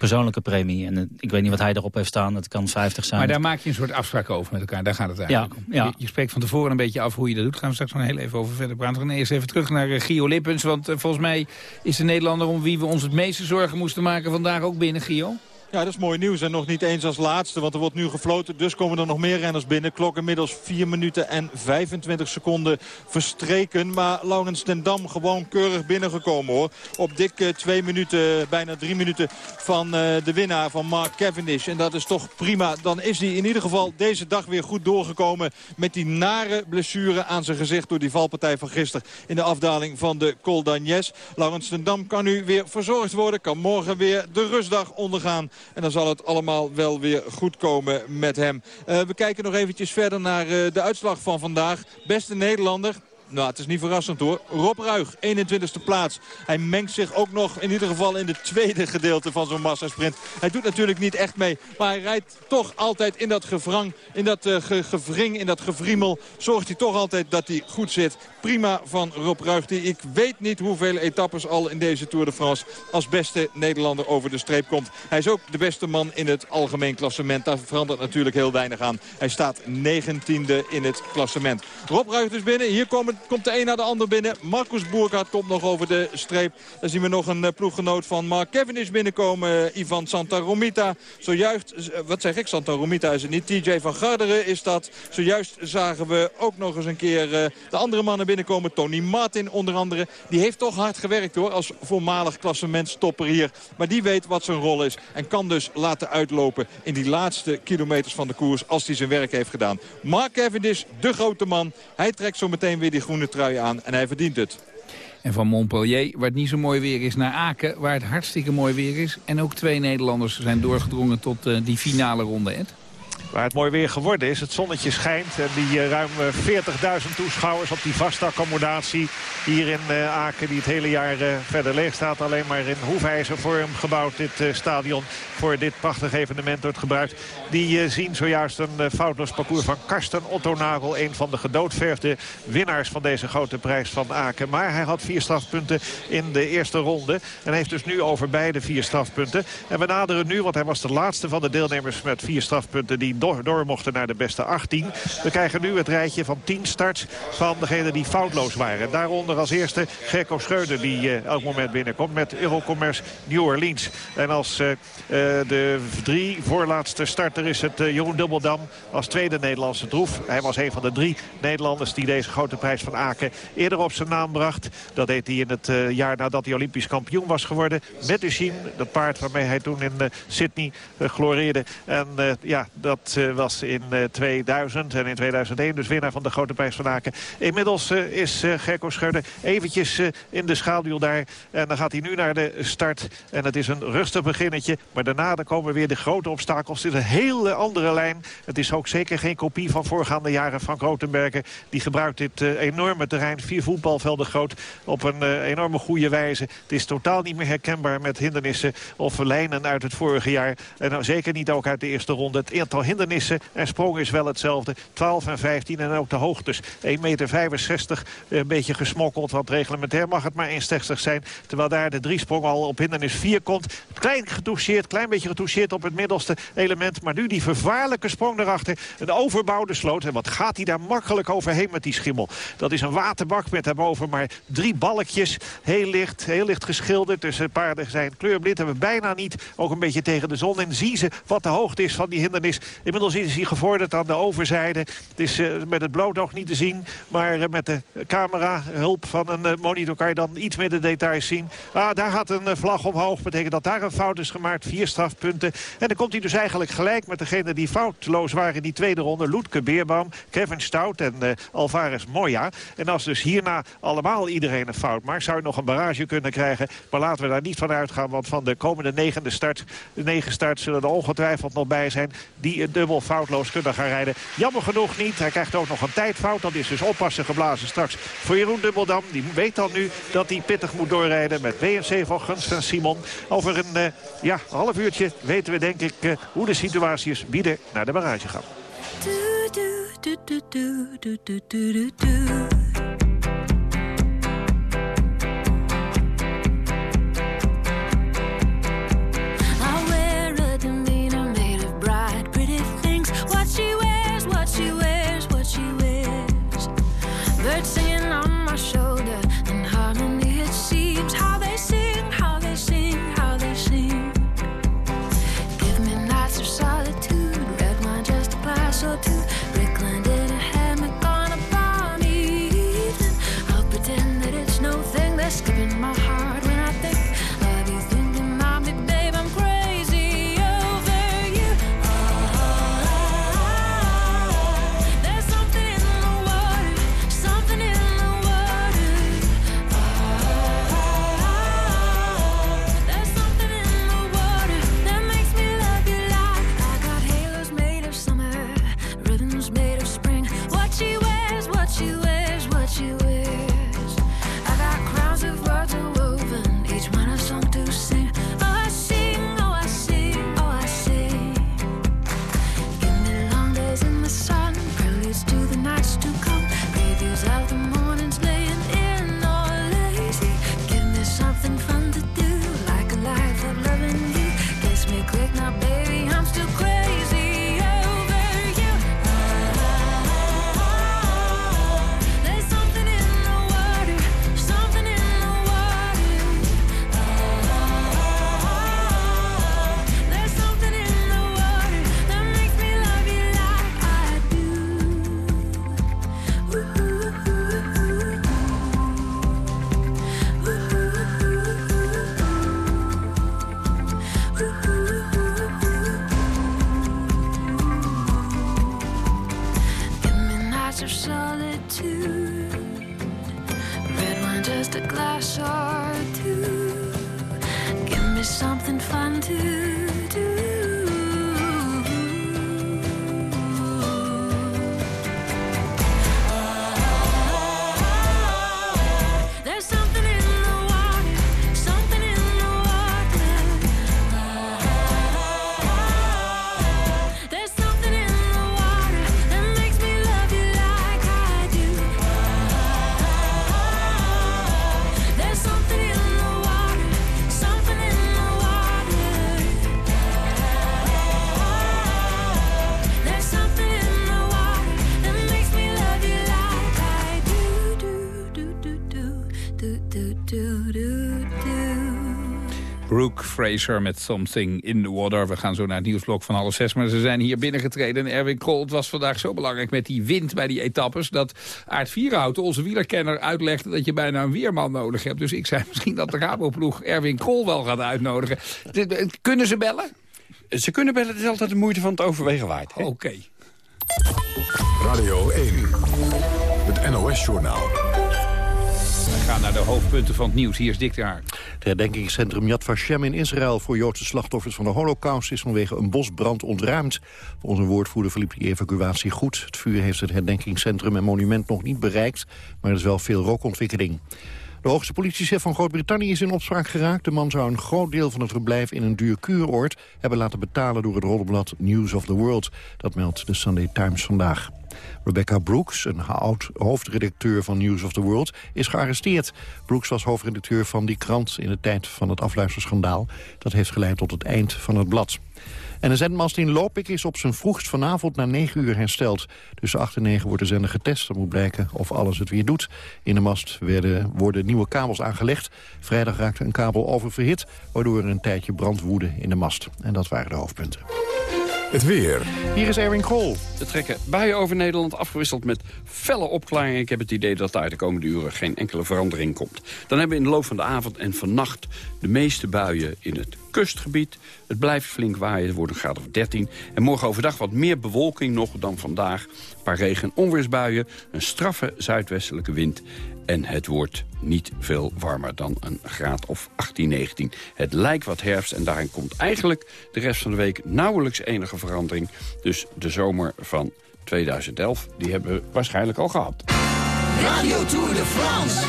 persoonlijke premie. En uh, ik weet niet wat hij erop heeft staan. Het kan 50 zijn. Maar daar maak je een soort afspraak over met elkaar. Daar gaat het eigenlijk ja, om. Ja. Je, je, spreekt van tevoren een beetje af hoe je dat doet. Gaan we straks nog heel even over verder praten. We eerst even terug naar uh, Gio Lippens. Want uh, volgens mij is de Nederlander om wie we ons het meeste zorgen moesten maken vandaag ook binnen, Gio. Ja, dat is mooi nieuws. En nog niet eens als laatste, want er wordt nu gefloten. Dus komen er nog meer renners binnen. Klok inmiddels 4 minuten en 25 seconden verstreken. Maar Laurens ten Dam gewoon keurig binnengekomen hoor. Op dik 2 minuten, bijna 3 minuten van uh, de winnaar van Mark Cavendish. En dat is toch prima. Dan is hij in ieder geval deze dag weer goed doorgekomen. Met die nare blessure aan zijn gezicht door die valpartij van gisteren. In de afdaling van de Col d'Agnes. Laurens ten Dam kan nu weer verzorgd worden. Kan morgen weer de rustdag ondergaan. En dan zal het allemaal wel weer goed komen met hem. Uh, we kijken nog eventjes verder naar uh, de uitslag van vandaag. Beste Nederlander, nou, het is niet verrassend hoor. Rob Ruig, 21ste plaats. Hij mengt zich ook nog in ieder geval in het tweede gedeelte van zo'n massasprint. Hij doet natuurlijk niet echt mee. Maar hij rijdt toch altijd in dat gevrang, in dat uh, ge gevring, in dat gevriemel. Zorgt hij toch altijd dat hij goed zit. Prima van Rob Ruig. Die ik weet niet hoeveel etappes al in deze Tour de France als beste Nederlander over de streep komt. Hij is ook de beste man in het algemeen klassement. Daar verandert natuurlijk heel weinig aan. Hij staat 19e in het klassement. Rob Ruig dus binnen. Hier komen komt de een naar de ander binnen. Marcus Boerkaart komt nog over de streep. Dan zien we nog een ploeggenoot van Mark Cavendish binnenkomen. Ivan Santa Romita. Zojuist, wat zeg ik, Santa Romita is het niet. TJ van Garderen is dat. Zojuist zagen we ook nog eens een keer de andere mannen binnenkomen. Tony Martin onder andere. Die heeft toch hard gewerkt hoor. Als voormalig klassementstopper hier. Maar die weet wat zijn rol is. En kan dus laten uitlopen in die laatste kilometers van de koers. Als hij zijn werk heeft gedaan. Mark Cavendish, de grote man. Hij trekt zo meteen weer die groene trui aan. En hij verdient het. En van Montpellier, waar het niet zo mooi weer is, naar Aken... waar het hartstikke mooi weer is. En ook twee Nederlanders zijn doorgedrongen tot uh, die finale ronde, Ed. Waar het mooi weer geworden is. Het zonnetje schijnt. En die uh, ruim 40.000 toeschouwers op die vaste accommodatie hier in uh, Aken. Die het hele jaar verder leeg staat. Alleen maar in hoefijzervorm gebouwd dit stadion. Voor dit prachtige evenement wordt gebruikt. Die zien zojuist een foutloos parcours van Karsten Otto Nagel. Een van de gedoodverfde winnaars van deze grote prijs van Aken. Maar hij had vier strafpunten in de eerste ronde. En heeft dus nu over beide vier strafpunten. En we naderen nu, want hij was de laatste van de deelnemers met vier strafpunten... die door, door mochten naar de beste 18. We krijgen nu het rijtje van 10 starts van degenen die foutloos waren. Daaronder als eerste Gerko Schreuder die uh, elk moment binnenkomt met Eurocommerce New Orleans. En als uh, uh, de drie voorlaatste starter is het Jeroen Dubbeldam als tweede Nederlandse troef. Hij was een van de drie Nederlanders die deze grote prijs van Aken eerder op zijn naam bracht. Dat deed hij in het jaar nadat hij Olympisch kampioen was geworden. Met Ushim, dat paard waarmee hij toen in Sydney gloreerde. En ja, dat uh, was in 2000 en in 2001 dus winnaar van de Grote Prijs van Aken. Inmiddels uh, is Gerko Scheurde eventjes in de schaduw daar. En dan gaat hij nu naar de start. En het is een rustig beginnetje. Maar daarna dan komen weer de grote obstakels. Het is een hele andere lijn. Het is ook zeker geen kopie van voorgaande jaren van Rotenbergen. Die gebruikt dit enorme terrein. Vier voetbalvelden groot op een enorme goede wijze. Het is totaal niet meer herkenbaar met hindernissen of lijnen uit het vorige jaar. En nou, zeker niet ook uit de eerste ronde. Het aantal hindernissen hindernissen en sprong is wel hetzelfde. 12 en 15 en ook de hoogtes. 1,65 meter, een beetje gesmokkeld. Want reglementair mag het maar 1,60 zijn. Terwijl daar de drie sprong al op hindernis 4 komt. Klein getoucheerd, klein beetje getoucheerd op het middelste element. Maar nu die vervaarlijke sprong erachter. Een overbouwde sloot. En wat gaat hij daar makkelijk overheen met die schimmel. Dat is een waterbak met daarboven maar drie balkjes. Heel licht, heel licht geschilderd. Dus paarden zijn kleurblind. Hebben bijna niet, ook een beetje tegen de zon. En zien ze wat de hoogte is van die hindernis. Inmiddels is hij gevorderd aan de overzijde. Het is uh, met het bloot oog niet te zien. Maar uh, met de camera, hulp van een uh, monitor, kan je dan iets meer de details zien. Ah, daar gaat een vlag omhoog. Betekent dat daar een fout is gemaakt. Vier strafpunten. En dan komt hij dus eigenlijk gelijk met degene die foutloos waren in die tweede ronde. Loetke Beerbaum, Kevin Stout en Alvarez Moya. En als dus hierna allemaal iedereen een fout maakt... zou je nog een barrage kunnen krijgen. Maar laten we daar niet van uitgaan. Want van de komende negende start, de negen starts zullen er ongetwijfeld nog bij zijn. Die dubbel foutloos kunnen gaan rijden. Jammer genoeg niet. Hij krijgt ook nog een tijdfout. Dat is dus oppassen geblazen straks voor Jeroen Dubbeldam. Die weet dan nu dat hij pittig moet doorrijden met WNC van Gunst en Simon. Over een uh, ja, half uurtje weten we denk ik uh, hoe de situatie is wie naar de barrage gaat. Of solitude. Red wine, just a glass or two. Give me something fun to do. Fraser met Something in the Water. We gaan zo naar het nieuwsblok van half zes. Maar ze zijn hier binnengetreden. En Erwin Krol, het was vandaag zo belangrijk met die wind bij die etappes... dat Aard Vierhout, onze wielerkenner, uitlegde dat je bijna een weerman nodig hebt. Dus ik zei misschien dat de Raboploeg Erwin Krol wel gaat uitnodigen. Dit- Kunnen ze bellen? Ze kunnen bellen, het is altijd de moeite van het overwegen waard. hè? Oké. Radio 1. Het NOS-journaal. Naar de hoofdpunten van het nieuws. Hier is Dick. Het herdenkingscentrum Yad Vashem in Israël voor Joodse slachtoffers van de holocaust is vanwege een bosbrand ontruimd. Volgens een woordvoerder verliep die evacuatie goed. Het vuur heeft het herdenkingscentrum en monument nog niet bereikt, maar er is wel veel rookontwikkeling. De hoogste politiechef van Groot-Brittannië is in opspraak geraakt. De man zou een groot deel van het verblijf in een duur kuuroord hebben laten betalen door het roddelblad News of the World. Dat meldt de Sunday Times vandaag. Rebecca Brooks, een oud hoofdredacteur van News of the World, is gearresteerd. Brooks was hoofdredacteur van die krant in de tijd van het afluisterschandaal. Dat heeft geleid tot het eind van het blad. En de zendmast in Lopik is op zijn vroegst vanavond na 9 uur hersteld. Tussen 8 en 9 wordt de zender getest. Dan moet blijken of alles het weer doet. In de mast werden, worden nieuwe kabels aangelegd. Vrijdag raakte een kabel oververhit... waardoor er een tijdje brand woedde in de mast. En dat waren de hoofdpunten. Het weer. Hier is Erwin Krol. Er trekken buien over Nederland, afgewisseld met felle opklaringen. Ik heb het idee dat daar de komende uren geen enkele verandering komt. Dan hebben we in de loop van de avond en vannacht de meeste buien in het kustgebied. Het blijft flink waaien, het wordt een graad of 13. En morgen overdag wat meer bewolking nog dan vandaag. Een paar regen- en onweersbuien, een straffe zuidwestelijke wind... en het wordt niet veel warmer dan een graad of 18, 19. Het lijkt wat herfst en daarin komt eigenlijk de rest van de week... nauwelijks enige verandering. Dus de zomer van 2011, die hebben we waarschijnlijk al gehad. Radio Tour de France.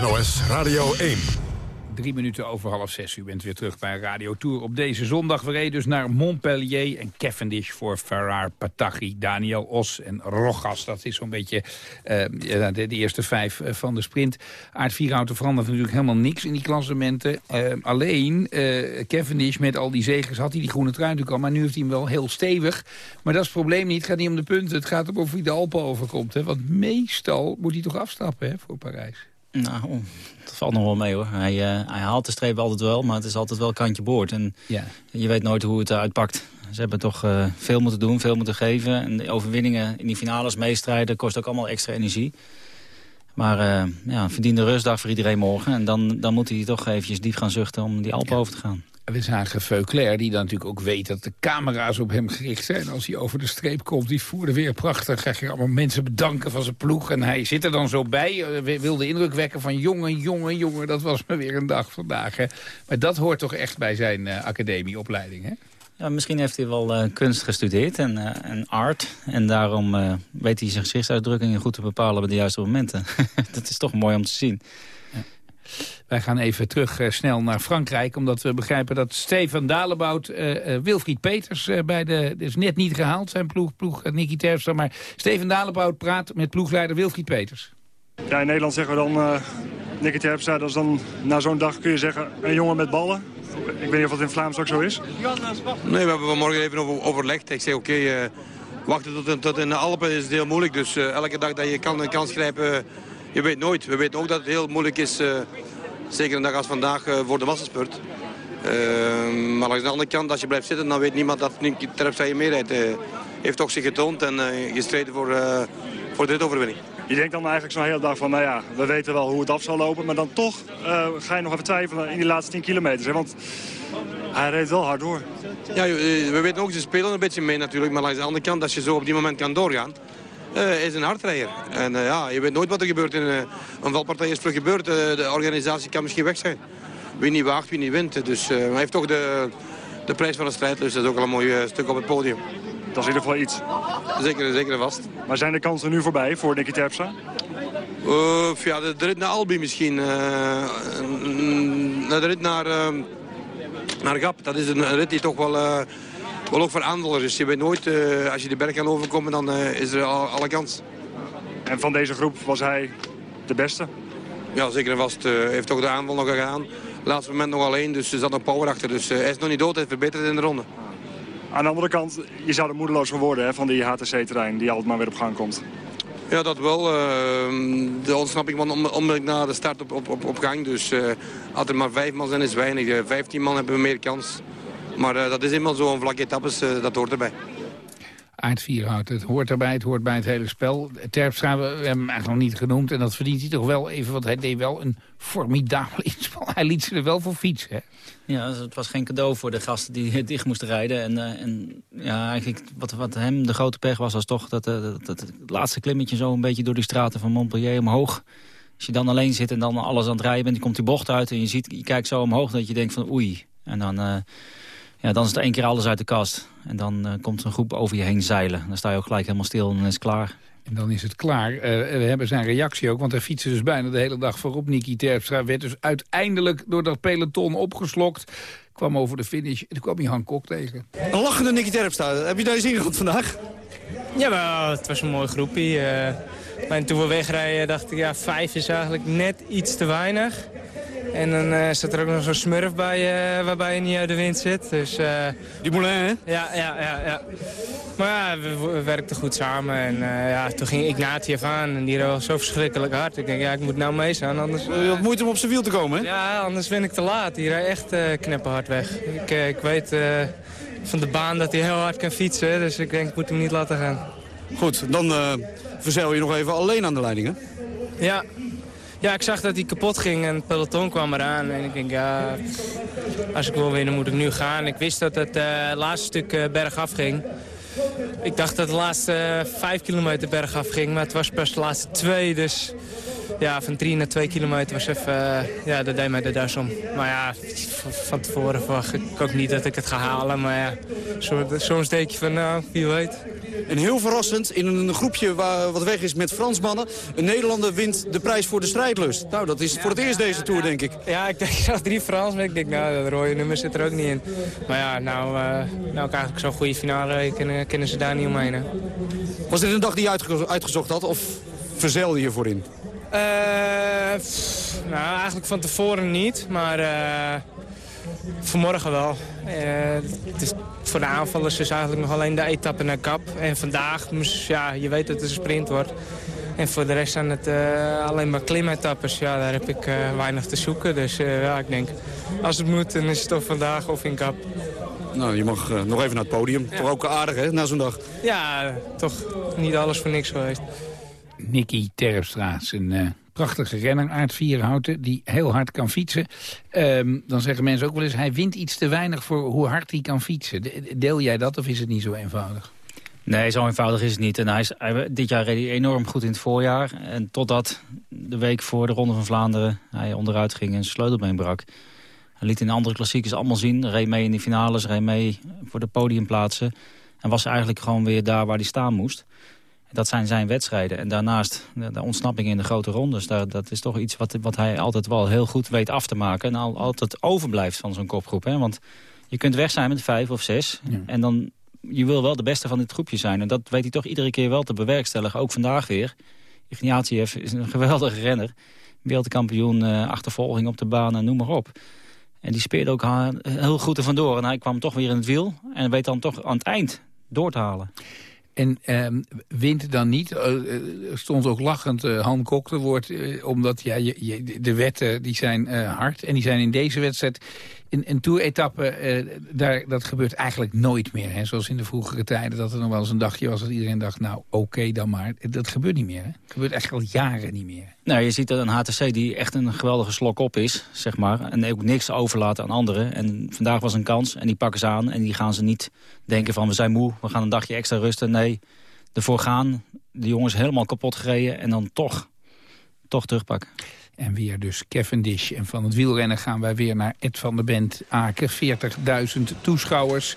NOS Radio 1. Drie minuten over half zes. U bent weer terug bij Radio Tour op deze zondag. Reden dus naar Montpellier en Cavendish voor Ferrar, Pataghi, Daniel Os en Rogas. Dat is zo'n beetje eh, de, eerste vijf eh, van de sprint. Aard Vierhouten verandert natuurlijk helemaal niks in die klassementen. Eh, alleen eh, Cavendish met al die zegers had hij die groene trui natuurlijk al. Maar nu heeft hij hem wel heel stevig. Maar dat is het probleem niet. Het gaat niet om de punten. Het gaat om of hij de Alpen overkomt. Hè? Want meestal moet hij toch afstappen hè, voor Parijs. Nou, dat valt nog wel mee hoor. Hij, eh, hij haalt de streep altijd wel, maar het is altijd wel kantje boord. En Ja. je weet nooit hoe het uitpakt. Ze hebben toch eh, veel moeten doen, veel moeten geven. En de overwinningen in die finales meestrijden kost ook allemaal extra energie. Maar eh ja, verdiende rustdag voor iedereen morgen. En dan, dan moet hij toch eventjes diep gaan zuchten om die Alpen over te gaan. We zagen Veuclair, die dan natuurlijk ook weet dat de camera's op hem gericht zijn. Als hij over de streep komt, die voerde weer prachtig. Ga je allemaal mensen bedanken van zijn ploeg. En hij zit er dan zo bij, eh, wil de indruk wekken van jongen, jongen, jongen. Dat was me weer een dag vandaag. Hè. Maar dat hoort toch echt bij zijn eh, academieopleiding, hè? Ja, misschien heeft hij wel eh, kunst gestudeerd en, eh, en art. En daarom weet hij zijn gezichtsuitdrukkingen goed te bepalen bij de juiste momenten. (laughs) dat is toch mooi om te zien. Wij gaan even terug eh, snel naar Frankrijk. Omdat we begrijpen dat Stefan Dalebout eh, eh, Wilfried Peters eh, bij de... is net niet gehaald, zijn ploeg, ploeg Nicky Terpstra. Maar Steven Dalebout praat met ploegleider Wilfried Peters. Ja, in Nederland zeggen we dan, eh Nicky Terpstra, dat is dan na zo'n dag kun je zeggen een jongen met ballen. Ik weet niet of dat in Vlaams ook zo is. Nee, we hebben vanmorgen even over, overlegd. Ik zei oké, eh, wachten tot, tot in de Alpen is het heel moeilijk. Dus elke dag dat je kan een kans grijpen, je weet nooit. We weten ook dat het heel moeilijk is, eh, zeker een dag als vandaag, eh, voor de massaspurt. Eh, maar langs de andere kant, als je blijft zitten, dan weet niemand dat Terpstra je meerijdt. Eh, heeft toch zich getoond en gestreden voor, voor dit overwinning. Je denkt dan eigenlijk zo'n hele dag van, nou ja, we weten wel hoe het af zal lopen. Maar dan toch ga je nog even twijfelen in die laatste 10 kilometer. Hè? Want hij reed wel hard door. Ja, we weten ook, ze spelen een beetje mee natuurlijk. Maar langs de andere kant, als je zo op die moment kan doorgaan... uh, is een hardrijder. En uh, ja, je weet nooit wat er gebeurt. In, uh, een valpartij is vlug gebeurd. de organisatie kan misschien weg zijn. Wie niet waagt, wie niet wint. Dus hij heeft toch de, de prijs van de strijd. Dus dat is ook al een mooi stuk op het podium. Dat is in ieder geval iets. Zeker, zeker vast. Maar zijn de kansen nu voorbij voor Nicky Terpstra? ja, de, de, rit naar Albi misschien. de rit naar, naar Gap. Dat is een, een rit die toch wel wel ook voor aanvallers is. Je weet nooit, uh, als je de berg kan overkomen, dan uh, is er al, alle kans. En van deze groep was hij de beste? Ja, zeker en vast. Uh, heeft toch de aanval nog gedaan. Laatste moment nog alleen, dus er zat nog power achter. Dus hij is nog niet dood, hij verbeterd in de ronde. Aan de andere kant, je zou er moedeloos van worden hè, van die HTC-terrein die altijd maar weer op gang komt. Ja, dat wel. de ontsnapping van onmiddellijk na de start op, op, op, op gang. Dus als er maar vijf man zijn is weinig. Vijftien man hebben we meer kans. Maar uh, dat is eenmaal zo'n vlakke etappes, uh, dat hoort erbij. Aard Vierhout, het hoort erbij, het hoort bij het hele spel. Terpstra, we hebben hem eigenlijk nog niet genoemd. En dat verdient hij toch wel even, want hij deed wel een formidabele (laughs) inspel. Hij liet ze er wel voor fietsen, hè? Ja, dus het was geen cadeau voor de gasten die (laughs) dicht moesten rijden. En, uh, en ja, eigenlijk wat, wat hem de grote pech was, was toch dat, uh, dat, dat, het laatste klimmetje zo een beetje door die straten van Montpellier omhoog. Als je dan alleen zit en dan alles aan het rijden bent, dan komt die bocht uit en je, ziet, je kijkt zo omhoog dat je denkt van oei. En dan... Uh, ja, dan is het één keer alles uit de kast. En dan uh, komt een groep over je heen zeilen. Dan sta je ook gelijk helemaal stil en dan is het klaar. En dan is het klaar. Uh, we hebben zijn reactie ook, want hij fietste dus bijna de hele dag voorop. Niki Terpstra werd dus uiteindelijk door dat peloton opgeslokt. Kwam over de finish en toen kwam hij Han Kok tegen. Een lachende Nicky Terpstra. Heb je daar eens ingehad vandaag? Ja, het was een mooi groepje. Uh, en toen we wegrijden dacht ik, ja, vijf is eigenlijk net iets te weinig. En dan uh, staat er ook nog zo'n smurf bij uh, waarbij je niet uit de wind zit. Dus, uh, Die Moulin, hè? Ja, ja, ja. ja. Maar ja, we, we werkten goed samen. En ja, toen ging Ignatius aan en die reed zo verschrikkelijk hard. Ik denk, ja, ik moet nou mee zijn, anders... Je had moeite om op zijn wiel te komen, hè? Ja, anders ben ik te laat. Die rijdt echt knepperhard weg. Ik, ik weet van de baan dat hij heel hard kan fietsen. Dus ik denk, ik moet hem niet laten gaan. Goed, dan verzeil je nog even alleen aan de leiding, hè? Ja, ja, ik zag dat hij kapot ging en het peloton kwam eraan. En ik denk, ja, als ik wil winnen moet ik nu gaan. Ik wist dat het uh, laatste stuk uh, bergaf ging. Ik dacht dat het laatste uh, vijf kilometer bergaf ging, maar het was pas de laatste twee. Dus ja, van drie naar twee kilometer was even, ja, dat deed mij de duis om. Maar ja, van tevoren verwacht ik ook niet dat ik het ga halen. Maar ja, soms denk je van, nou, wie weet. En heel verrassend, in een groepje waar, wat weg is met Fransmannen... een Nederlander wint de prijs voor de strijdlust. Nou, dat is voor het eerst deze Tour, denk ik. Ja, ik, denk, zag drie Frans, ik denk, nou, dat rode nummer zit er ook niet in. Maar ja, nou, uh, nou ik eigenlijk zo'n goede finale kennen, kennen ze daar niet omheen. Hè. Was dit een dag die je uitgezocht had, of verzeilde je voorin? Uh, nou, eigenlijk van tevoren niet, maar... Uh, Vanmorgen wel. Uh, het is voor de aanvallers is eigenlijk nog alleen de etappe naar Kap. En vandaag, ja, je weet dat het een sprint wordt. En voor de rest zijn het alleen maar klimetappes. Ja, daar heb ik weinig te zoeken. Dus ja, ik denk, als het moet, dan is het of vandaag of in Kap. Nou, je mag nog even naar het podium. Ja. Toch ook aardig, hè, na zo'n dag? Ja, toch niet alles voor niks geweest. Nicky Terpstra, een prachtige renner, Aard die heel hard kan fietsen. Um, dan zeggen mensen ook wel eens, hij wint iets te weinig voor hoe hard hij kan fietsen. Deel jij dat of is het niet zo eenvoudig? Nee, zo eenvoudig is het niet. En hij is, dit jaar reed hij enorm goed in het voorjaar. En totdat de week voor de Ronde van Vlaanderen hij onderuit ging en zijn sleutelbeen brak. Hij liet in de andere klassiekers allemaal zien. Reed mee in de finales, reed mee voor de podiumplaatsen. En was eigenlijk gewoon weer daar waar hij staan moest. Dat zijn zijn wedstrijden. En daarnaast de, ontsnapping in de grote rondes. Daar, dat is toch iets wat, wat hij altijd wel heel goed weet af te maken. En al, altijd overblijft van zo'n kopgroep. Hè? Want je kunt weg zijn met vijf of zes. En dan, je wil wel de beste van dit groepje zijn. En dat weet hij toch iedere keer wel te bewerkstelligen. Ook vandaag weer. Ignatiev is een (laughs) geweldige renner. Wereldkampioen, uh, achtervolging op de baan en noem maar op. En die speelde ook heel goed er vandoor. En hij kwam toch weer in het wiel. En weet dan toch aan het eind door te halen. En uh, wint dan niet, uh, stond ook lachend uh, Han Kok te woord... omdat ja, de wetten die zijn hard. En die zijn in deze wedstrijd een tour-etappe, uh, daar, dat gebeurt eigenlijk nooit meer. Hè? Zoals in de vroegere tijden, dat er nog wel eens een dagje was... dat iedereen dacht, nou, oké dan maar. Dat gebeurt niet meer. Hè? Gebeurt echt al jaren niet meer. Nou, je ziet dat een HTC die echt een geweldige slok op is, zeg maar. En ook niks overlaten aan anderen. En vandaag was een kans en die pakken ze aan. En die gaan ze niet denken van, we zijn moe, we gaan een dagje extra rusten. Nee, ervoor gaan, de jongens helemaal kapot gereden en dan toch, toch terugpakken. En weer dus Cavendish. En van het wielrennen gaan wij weer naar Ed van der Bent Aken. 40.000 toeschouwers.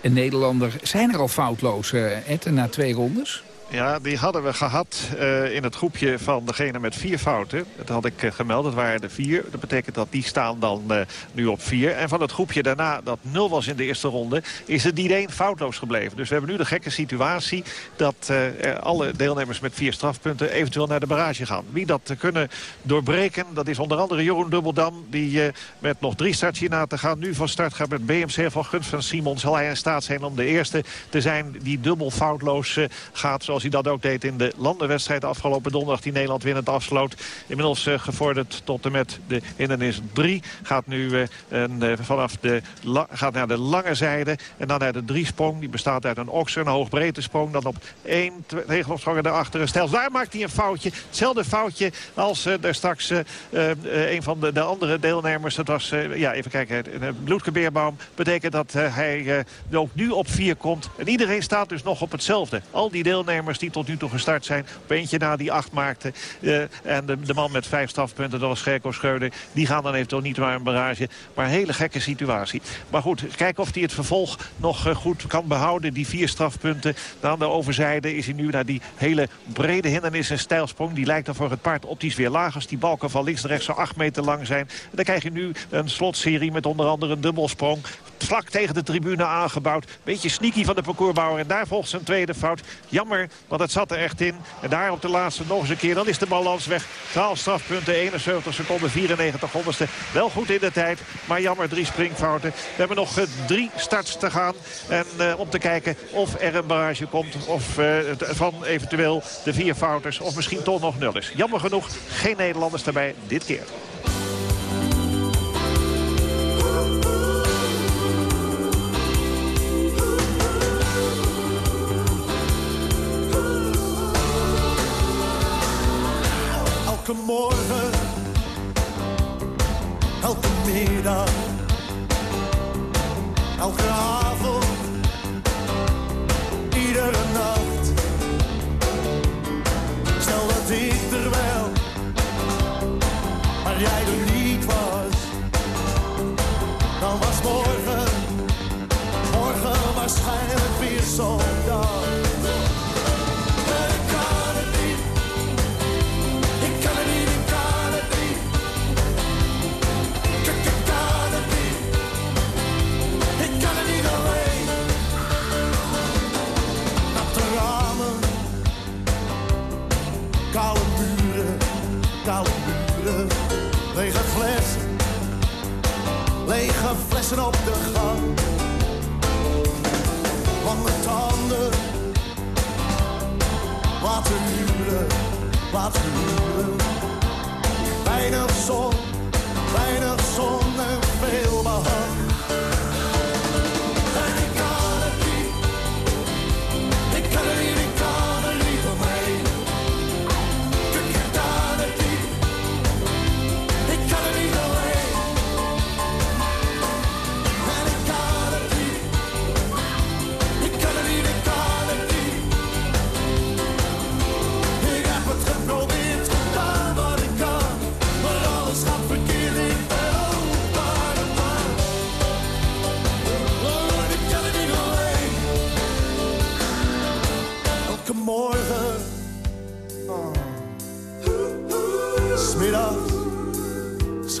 Een Nederlander. Zijn er al foutloos, Ed, na twee rondes? Ja, die hadden we gehad uh, in het groepje van degene met vier fouten. Dat had ik uh, gemeld, dat waren er vier. Dat betekent dat die staan dan uh, nu op vier. En van het groepje daarna, dat nul was in de eerste ronde... is er niet één foutloos gebleven. Dus we hebben nu de gekke situatie... dat alle deelnemers met vier strafpunten eventueel naar de barrage gaan. Wie dat kunnen doorbreken, dat is onder andere Jeroen Dubbeldam... die met nog drie starts hierna te gaan nu van start gaat met BMC van Gunst van Simon. Zal hij in staat zijn om de eerste te zijn die dubbel foutloos gaat... zoals hij dat ook deed in de landenwedstrijd afgelopen donderdag die Nederland winnend afsloot. Inmiddels uh, gevorderd tot en met de hindernis 3. Gaat nu een, uh, vanaf de, gaat naar de lange zijde en dan naar de driesprong. Die bestaat uit een okser, een hoogbreedte sprong. Dan op één tegelopsprongen daarachter een stel. Daar maakt hij een foutje. Hetzelfde foutje als er straks een van de, de, andere deelnemers. Dat was, ja even kijken, Bloedke Beerbaum. Betekent dat hij ook nu op 4 komt. En iedereen staat dus nog op hetzelfde. Al die deelnemers die tot nu toe gestart zijn. Op eentje na die acht maakte. Uh, en de, de, man met vijf strafpunten, dat was Gerko Schreuder. Die gaan dan eventueel niet maar een barrage. Maar een hele gekke situatie. Maar goed, kijken of hij het vervolg nog uh, goed kan behouden. Die vier strafpunten. Dan aan de overzijde is hij nu naar die hele brede hindernis en stijlsprong. Die lijkt dan voor het paard optisch weer laag. Als die balken van links naar rechts zo acht meter lang zijn. En dan krijg je nu een slotserie met onder andere een dubbelsprong. Vlak tegen de tribune aangebouwd. Beetje sneaky van de parcoursbouwer. En daar volgt zijn tweede fout. Jammer want het zat er echt in. En daar op de laatste nog eens een keer. Dan is de balans weg. 12 strafpunten, 71 seconden, 94 honderdste. Wel goed in de tijd, maar jammer drie springfouten. We hebben nog uh, drie starts te gaan. En uh, om te kijken of er een barrage komt. Of uh, van eventueel de vier fouters. Of misschien toch nog nul is. Jammer genoeg, geen Nederlanders erbij dit keer. Jij er niet was, dan was morgen, morgen waarschijnlijk weer zo'n dag. Lege flessen op de gang. Lange tanden, laten huren, laten huren. Weinig zon, weinig zon en veel behang.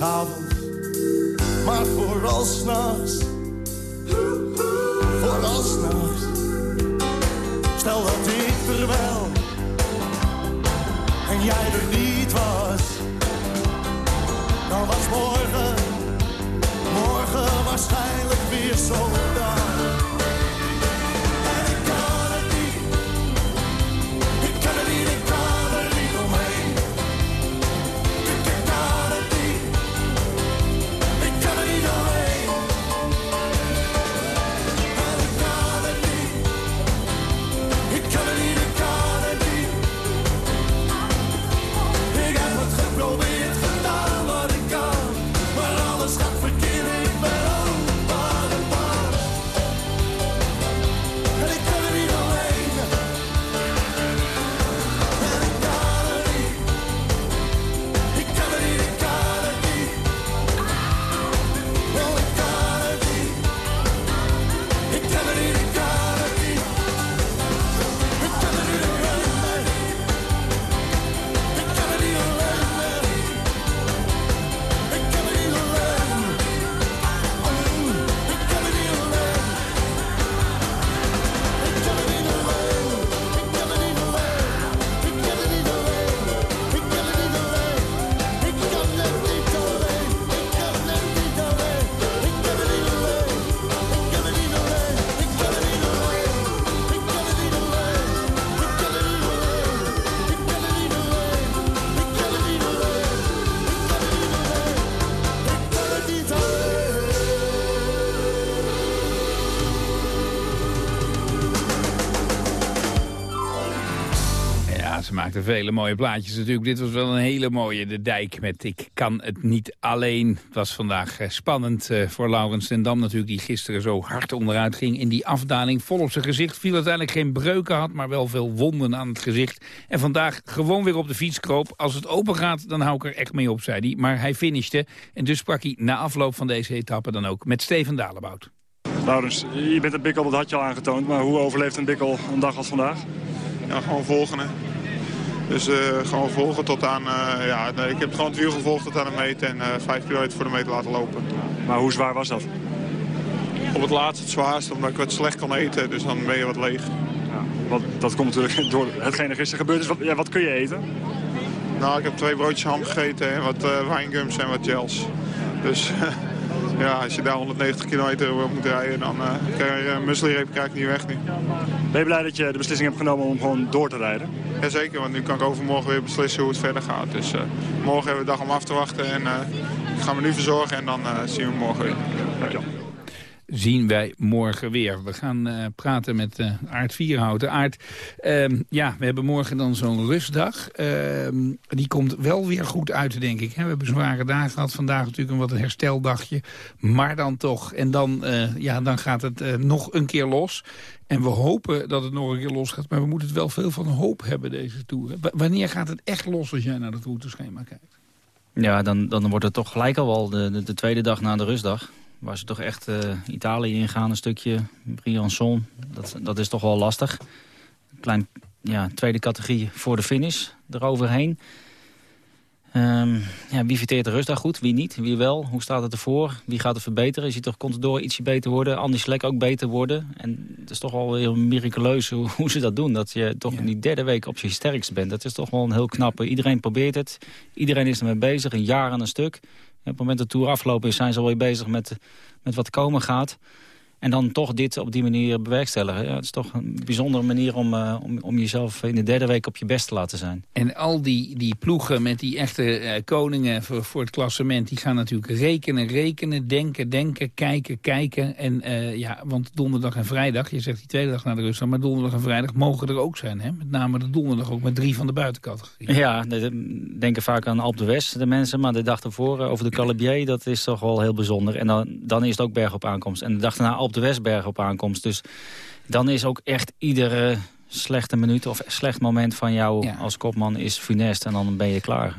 Maar vooral s'nachts. Stel dat ik er wel en jij er niet was. Dan was morgen, morgen waarschijnlijk weer zo'n vele mooie plaatjes natuurlijk. Dit was wel een hele mooie, De Dijk met Ik kan het niet alleen. Het was vandaag eh, spannend eh, voor Laurens ten Dam natuurlijk... die gisteren zo hard onderuit ging in die afdaling. Vol op zijn gezicht, viel uiteindelijk geen breuken had... maar wel veel wonden aan het gezicht. En vandaag gewoon weer op de fiets kroop. Als het open gaat, dan hou ik er echt mee op, zei hij. Maar hij finishte en dus sprak hij na afloop van deze etappe dan ook met Steven Dalebout. Laurens, je bent een bikkel, dat had je al aangetoond. Maar hoe overleeft een bikkel een dag als vandaag? Ja, gewoon volgen. Hè. Dus eh, gewoon volgen tot aan... eh, ja, nee, ik heb gewoon het wiel gevolgd tot aan de meet en eh, vijf kilometer voor de meter laten lopen. Maar hoe zwaar was dat? Op het laatst het zwaarst, omdat ik wat slecht kon eten. Dus dan ben je wat leeg. Ja, wat, dat komt natuurlijk (laughs) door hetgene gisteren gebeurd is. Wat, ja, wat kun je eten? Nou, ik heb twee broodjes ham gegeten en wat eh wijngums en wat gels. Dus (laughs) ja, als je daar 190 kilometer moet rijden, dan uh, krijg je een musselreep krijg ik niet weg nu. Ben je blij dat je de beslissing hebt genomen om gewoon door te rijden? Jazeker, want nu kan ik overmorgen weer beslissen hoe het verder gaat. Dus eh, morgen hebben we een dag om af te wachten en eh, ik ga me nu verzorgen en dan eh, zien we morgen weer. Dankjewel. Zien wij morgen weer. We gaan eh, praten met eh Aart Vierhouten. Aart, ehm, ja, we hebben morgen dan zo'n rustdag. Ehm, die komt wel weer goed uit, denk ik. Hè? We hebben zware dagen gehad. Vandaag natuurlijk een wat hersteldagje. Maar dan toch. En dan, eh, ja, dan gaat het nog een keer los. En we hopen dat het nog een keer los gaat. Maar we moeten het wel veel van hoop hebben, deze Tour. W- wanneer gaat het echt los als jij naar het routeschema kijkt? Ja, dan, dan wordt het toch gelijk al wel de, de, de tweede dag na de rustdag. Waar ze toch echt eh, Italië ingaan, een stukje. Briançon, dat, dat is toch wel lastig. Klein, ja, tweede categorie voor de finish, eroverheen. Ehm, ja, wie verteert de rustdag goed, wie niet, wie wel? Hoe staat het ervoor? Wie gaat het verbeteren? Je ziet toch Contador ietsje beter worden, Andy Slek ook beter worden. En het is toch wel weer miraculeus hoe, (laughs) hoe ze dat doen. Dat je toch in die derde week op je sterkst bent. Dat is toch wel een heel knappe. Iedereen probeert het. Iedereen is ermee bezig, een jaar aan een stuk. Op het moment dat de Tour afgelopen is, zijn ze alweer bezig met, met wat komen gaat. En dan toch dit op die manier bewerkstelligen. Ja, het is toch een bijzondere manier om, eh, om, om jezelf in de derde week op je best te laten zijn. En al die, die ploegen met die echte eh, koningen voor, voor het klassement... die gaan natuurlijk rekenen, rekenen, denken, denken, kijken, kijken. En eh, ja, want donderdag en vrijdag, je zegt die tweede dag naar de rust... maar donderdag en vrijdag mogen er ook zijn. Hè? Met name de donderdag ook met drie van de buitencategorie. Ja, de- de- denken vaak aan Alpe d'Huez, de mensen. Maar de dag ervoor over de Calibier, dat is toch wel heel bijzonder. En dan, dan is het ook berg op aankomst. En de dag daarna Alpe d'Huez berg op aankomst. Dus dan is ook echt iedere slechte minuut of slecht moment van jou als kopman is funest. En dan ben je klaar.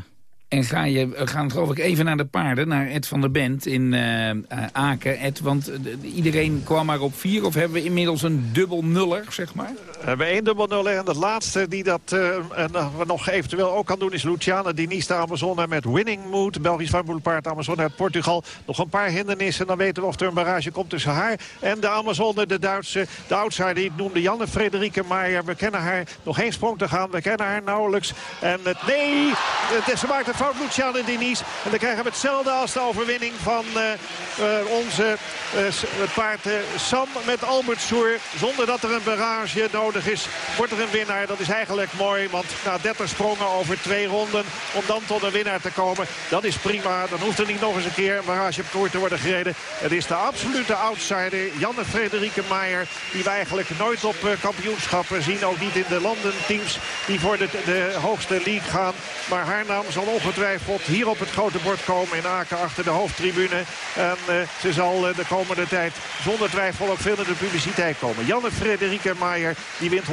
En ga je, we gaan geloof ik even naar de paarden, naar Ed van der Bent in eh, eh, Aken. Ed, want eh, de- iedereen kwam maar op vier. Of hebben we inmiddels een dubbel nuller, zeg maar? We hebben één dubbel nul en de laatste die dat eh, en, eh, nog eventueel ook kan doen is Luciane Diniz de Amazone met Winning Mood. Belgisch warmboelpaard Amazone uit Portugal. Nog een paar hindernissen, dan weten we of er een barrage komt tussen haar en de Amazone, de Duitse. De outsider die ik noemde, Janne Frederike Maier. We kennen haar nog één sprong te gaan, we kennen haar nauwelijks. En het, nee, het, ze maakt een fout Luciane Diniz. En dan krijgen we hetzelfde als de overwinning van eh, eh, onze eh, paard Sam met Albert Soer. Zonder dat er een barrage nodig is, wordt er een winnaar. Dat is eigenlijk mooi, want na 30 sprongen over twee ronden... om dan tot een winnaar te komen, dat is prima. Dan hoeft er niet nog eens een keer een barrage op te worden gereden. Het is de absolute outsider, Janne Frederike Maier... die we eigenlijk nooit op kampioenschappen zien. Ook niet in de landenteams die voor de, de hoogste league gaan. Maar haar naam zal ongetwijfeld hier op het grote bord komen in Aken achter de hoofdtribune. En eh, ze zal eh, de komende tijd zonder twijfel ook veel in de publiciteit komen. Janne Frederike Maier die wint 110.000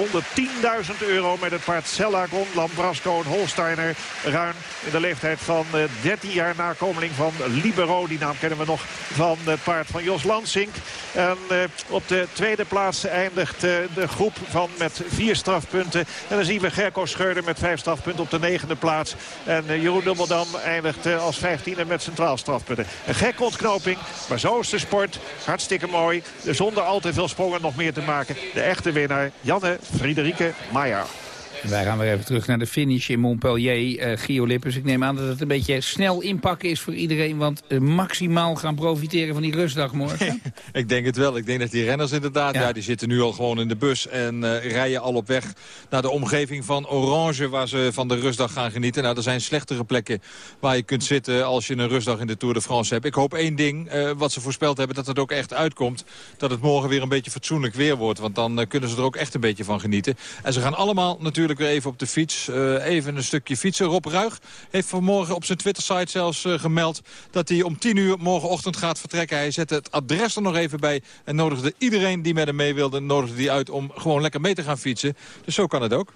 euro met het paard Sellagon, Lambrasco en Holsteiner. Ruin in de leeftijd van eh, 13 jaar nakomeling van Libero. Die naam kennen we nog van het paard van Jos Lansink. En eh, op de tweede plaats eindigt eh, de groep van met vier strafpunten. En dan zien we Gerco Scheurder met vijf strafpunten op de negende plaats. En eh, Jeroen Dubbeldam eindigt eh, als vijftiende met centraal strafpunten. Een gekke ontknoping, maar zo is de sport. Hartstikke mooi. Zonder al te veel sprongen nog meer te maken. De echte winnaar, Janne Friederike Maier. Wij gaan weer even terug naar de finish in Montpellier. eh Gio Lippers, ik neem aan dat het een beetje snel inpakken is voor iedereen... want eh, maximaal gaan profiteren van die rustdag morgen. (laughs) Ik denk het wel. Ik denk dat die renners inderdaad, ja. die zitten nu al gewoon in de bus en eh, rijden al op weg naar de omgeving van Orange, waar ze van de rustdag gaan genieten. Nou, er zijn slechtere plekken waar je kunt zitten als je een rustdag in de Tour de France hebt. Ik hoop één ding, wat ze voorspeld hebben, dat het ook echt uitkomt. Dat het morgen weer een beetje fatsoenlijk weer wordt, want dan kunnen ze er ook echt een beetje van genieten. En ze gaan allemaal natuurlijk natuurlijk weer even op de fiets. Eh, even een stukje fietsen. Rob Ruig heeft vanmorgen op zijn Twitter-site zelfs eh, gemeld... dat hij om 10 uur morgenochtend gaat vertrekken. Hij zette het adres er nog even bij en nodigde iedereen die met hem mee wilde... nodigde die uit om gewoon lekker mee te gaan fietsen. Dus zo kan het ook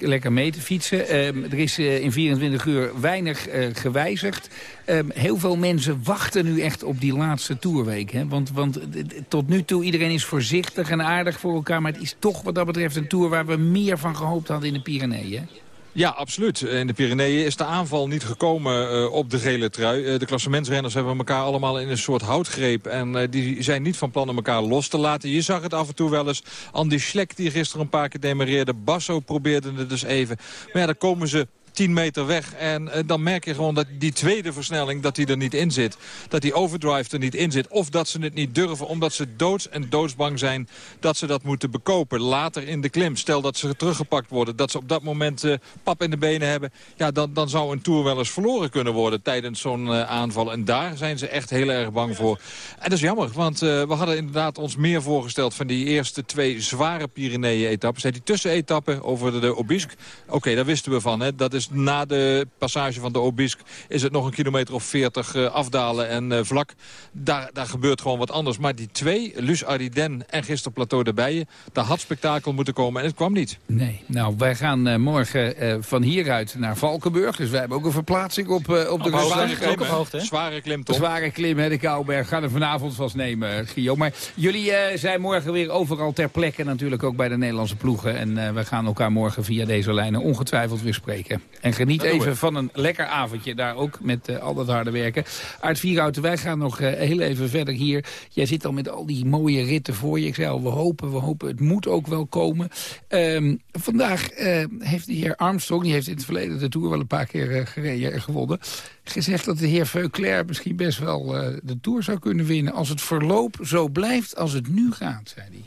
lekker mee te fietsen. Ehm, er is eh, in 24 uur weinig uh, gewijzigd. Ehm, heel veel mensen wachten nu echt op die laatste toerweek. Hè? Want, want tot nu toe, iedereen is voorzichtig en aardig voor elkaar. Maar het is toch wat dat betreft een tour waar we meer van gehoopt hadden in de Pyreneeën. Ja, absoluut. In de Pyreneeën is de aanval niet gekomen uh, op de gele trui. Uh, de klassementsrenners hebben elkaar allemaal in een soort houtgreep. En uh, die zijn niet van plan om elkaar los te laten. Je zag het af en toe wel eens. Andy Schleck die gisteren een paar keer demareerde. Basso probeerde het dus even. Maar ja, daar komen ze 10 meter weg. En uh, dan merk je gewoon dat die tweede versnelling dat die er niet in zit. Dat die overdrive er niet in zit. Of dat ze het niet durven omdat ze doods en doodsbang zijn dat ze dat moeten bekopen. Later in de klim. Stel dat ze teruggepakt worden. Dat ze op dat moment uh, pap in de benen hebben. Ja, dan, dan zou een Tour wel eens verloren kunnen worden tijdens zo'n uh, aanval. En daar zijn ze echt heel erg bang voor. En dat is jammer, want we hadden inderdaad ons meer voorgesteld van die eerste twee zware Pyreneeën-etappes. Die tussenetappen over de, Obisque. Oké, okay, daar wisten we van. Hè. Dat is na de passage van de Obisque is het nog een kilometer of 40 uh, afdalen en uh, vlak. Daar, daar gebeurt gewoon wat anders. Maar die twee, Luz Ardiden en gisteren Plateau de Bijen... daar had spektakel moeten komen en het kwam niet. Nee, nou, wij gaan uh, morgen van hieruit naar Valkenburg. Dus wij hebben ook een verplaatsing op, op de zware hoogte, zware klim, toch? Zware klim, hè, de Kouwberg. Gaan er vanavond vast nemen, Gio. Maar jullie zijn morgen weer overal ter plekke. Natuurlijk ook bij de Nederlandse ploegen. En we gaan elkaar morgen via deze lijnen ongetwijfeld weer spreken. En geniet even van een lekker avondje daar ook met uh, al dat harde werken. Aart Vierhouten, wij gaan nog uh, heel even verder hier. Jij zit al met al die mooie ritten voor je. Ik zei al, we hopen, we hopen, het moet ook wel komen. Um, vandaag uh, heeft de heer Armstrong, die heeft in het verleden de Tour wel een paar keer gereden en gewonnen. Gezegd dat de heer Veuclair misschien best wel de Tour zou kunnen winnen. Als het verloop zo blijft als het nu gaat, zei hij.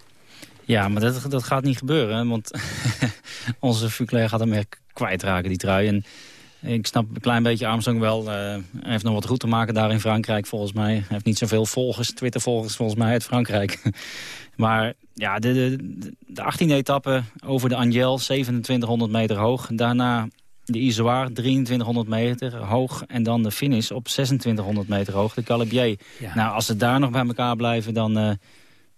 Ja, maar dat, dat gaat niet gebeuren. Want (laughs) onze Veuclair gaat hem echt kwijtraken, die trui. En ik snap een klein beetje Armstrong wel. Uh, hij heeft nog wat goed te maken daar in Frankrijk, volgens mij. Hij heeft niet zoveel volgers, Twitter-volgers, volgens mij, uit Frankrijk. (laughs) maar ja, de, de, de 18e etappe over de Angel, 2700 meter hoog. Daarna de Izoar, 2300 meter hoog. En dan de finish op 2600 meter hoog, de Calibier. Nou, als ze daar nog bij elkaar blijven, dan... Uh,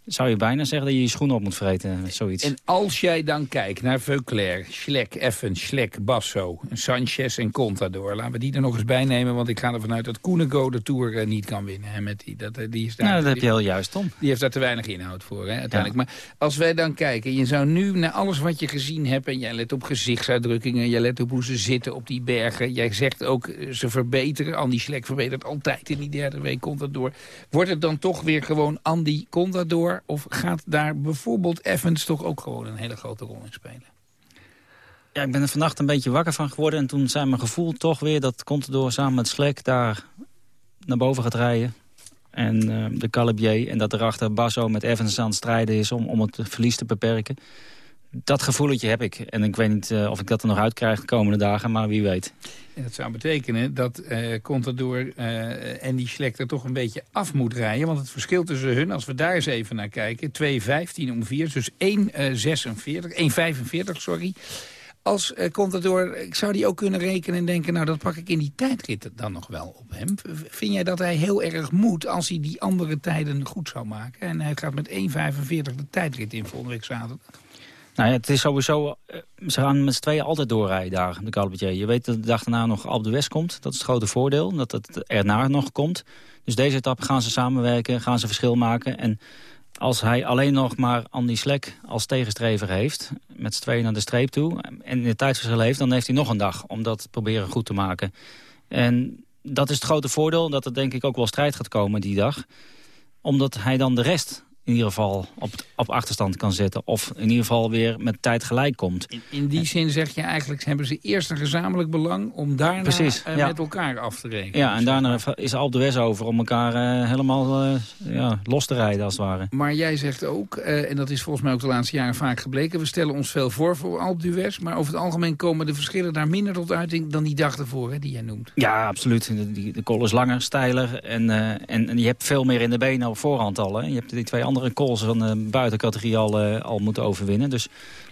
zou je bijna zeggen dat je je schoenen op moet vreten, zoiets. En als jij dan kijkt naar Veuclair, Schlek, Effen, Schlek, Basso, Sanchez en Contador... laten we die er nog eens bij nemen, want ik ga ervan uit dat Koenigo de Tour uh, niet kan winnen. Hè, met die, dat, uh, die is daar, nou, dat heb je heel juist, Tom. Die heeft daar te weinig inhoud voor, hè, uiteindelijk. Ja. Maar als wij dan kijken, je zou nu naar alles wat je gezien hebt... en jij let op gezichtsuitdrukkingen, jij let op hoe ze zitten op die bergen... jij zegt ook, uh, ze verbeteren, Andy Schlek verbetert altijd in die derde week Contador. Wordt het dan toch weer gewoon Andy Contador... Of gaat daar bijvoorbeeld Evans toch ook gewoon een hele grote rol in spelen? Ja, ik ben er vannacht een beetje wakker van geworden. En toen zei mijn gevoel toch weer dat Contador samen met Slek daar naar boven gaat rijden. En uh, de Calibier. En dat erachter Basso met Evans aan het strijden is om, om het verlies te beperken dat gevoeletje heb ik. En ik weet niet uh, of ik dat er nog uitkrijg de komende dagen, maar wie weet. En dat zou betekenen dat uh, Contador en die Schlek er toch een beetje af moet rijden. Want het verschil tussen hun, als we daar eens even naar kijken... 2,15 om 4, dus 1,46, 1,45, sorry. Als Contador, ik zou die ook kunnen rekenen en denken... nou, dat pak ik in die tijdrit dan nog wel op hem. Vind jij dat hij heel erg moet als hij die andere tijden goed zou maken? En hij gaat met 1,45 de tijdrit in volgende week zaterdag. Nou ja, het is sowieso... Eh, ze gaan met z'n tweeën altijd doorrijden daar, de Calpetier. Je weet dat de dag daarna nog Alpe de West komt. Dat is het grote voordeel, dat het erna nog komt. Dus deze etappe gaan ze samenwerken, gaan ze verschil maken. En als hij alleen nog maar Andy Slek als tegenstrever heeft... met z'n tweeën naar de streep toe en in de tijdverschil heeft... dan heeft hij nog een dag om dat proberen goed te maken. En dat is het grote voordeel, dat er denk ik ook wel strijd gaat komen die dag. Omdat hij dan de rest in ieder geval op, op achterstand kan zetten. Of in ieder geval weer met tijd gelijk komt. In, in die zin zeg je eigenlijk, hebben ze eerst een gezamenlijk belang... om daarna Precies, uh, ja. met elkaar af te rekenen. Ja, en daarna is Alp de West over om elkaar uh, helemaal uh, ja, los te rijden als het ware. Maar jij zegt ook, en dat is volgens mij ook de laatste jaren vaak gebleken... we stellen ons veel voor voor Alp maar over het algemeen komen de verschillen daar minder tot uiting... dan die dag ervoor, hè, die jij noemt. Ja, absoluut. De, de, de kol is langer, steiler en, en, en je hebt veel meer in de benen op voorhand al. Hè. Je hebt die twee andere andere van de buitencategorie al, uh, al moeten overwinnen. Dus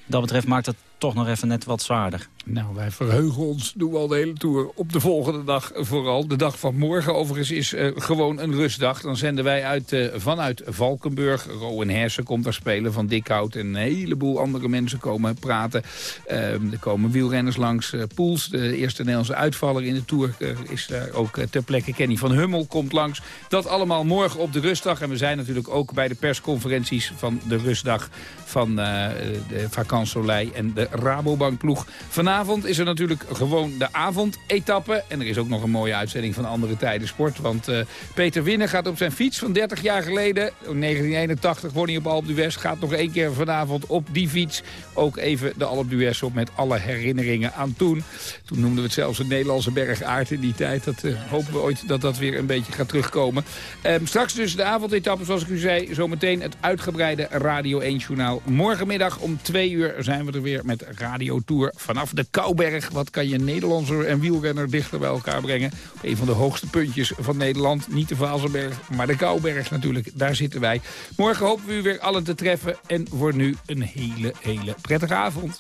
dat betreft maakt het toch nog even net wat zwaarder. Nou, wij verheugen ons, doen we al de hele tour, op de volgende dag vooral. De dag van morgen overigens is uh, gewoon een rustdag. Dan zenden wij uit, uh, vanuit Valkenburg. Rowan Hersen komt daar spelen van Dikhout. En een heleboel andere mensen komen praten. Uh, er komen wielrenners langs. Poels, de eerste Nederlandse uitvaller in de Tour, is daar ook ter plekke. Kenny van Hummel komt langs. Dat allemaal morgen op de rustdag. En we zijn natuurlijk ook bij de persconferenties van de rustdag van de Soleil en de Rabobank ploeg. Vanavond is er natuurlijk gewoon de avondetappe. En er is ook nog een mooie uitzending van Andere Tijden Sport. Want uh, Peter Winnen gaat op zijn fiets van 30 jaar geleden. 1981 won hij op Alpe d'Huez. Gaat nog één keer vanavond op die fiets. Ook even de d'Huez op met alle herinneringen aan toen. Toen noemden we het zelfs een Nederlandse bergaard in die tijd. Dat uh, hopen we ooit dat dat weer een beetje gaat terugkomen. Um, straks dus de avondetappe zoals ik u zei. Zometeen het uitgebreide Radio 1 journaal. Morgenmiddag om twee uur zijn we er weer met Radio Tour vanaf de Kouberg. Wat kan je Nederlander en wielrenner dichter bij elkaar brengen? Een van de hoogste puntjes van Nederland. Niet de Vaalserberg, maar de Kouberg natuurlijk. Daar zitten wij. Morgen hopen we u weer allen te treffen. En voor nu een hele, hele prettige avond.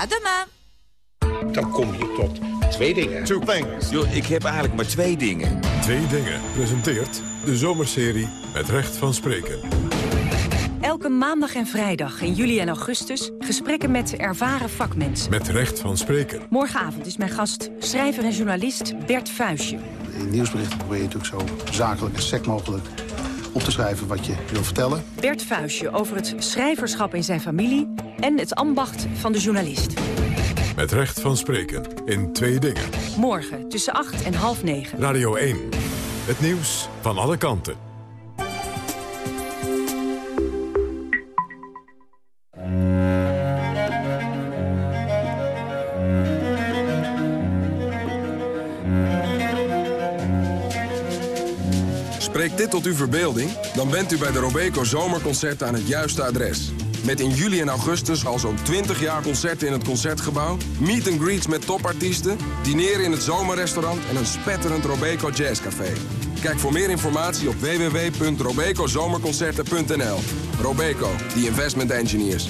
Adama. Dan kom je tot twee dingen. Two things. Yo, ik heb eigenlijk maar twee dingen. Twee dingen presenteert de zomerserie met recht van spreken. Elke maandag en vrijdag in juli en augustus gesprekken met ervaren vakmensen. Met recht van spreken. Morgenavond is mijn gast schrijver en journalist Bert Fuisje. In nieuwsberichten probeer je natuurlijk zo zakelijk en sec mogelijk op te schrijven wat je wil vertellen. Bert Fuisje over het schrijverschap in zijn familie en het ambacht van de journalist. Met recht van spreken in twee dingen. Morgen tussen 8 en half negen. Radio 1. Het nieuws van alle kanten. Dit tot uw verbeelding? Dan bent u bij de Robeco Zomerconcerten aan het juiste adres. Met in juli en augustus al zo'n 20 jaar concerten in het Concertgebouw... meet and greets met topartiesten, dineren in het zomerrestaurant... en een spetterend Robeco Jazzcafé. Kijk voor meer informatie op www.robecozomerconcerten.nl. Robeco, the investment engineers.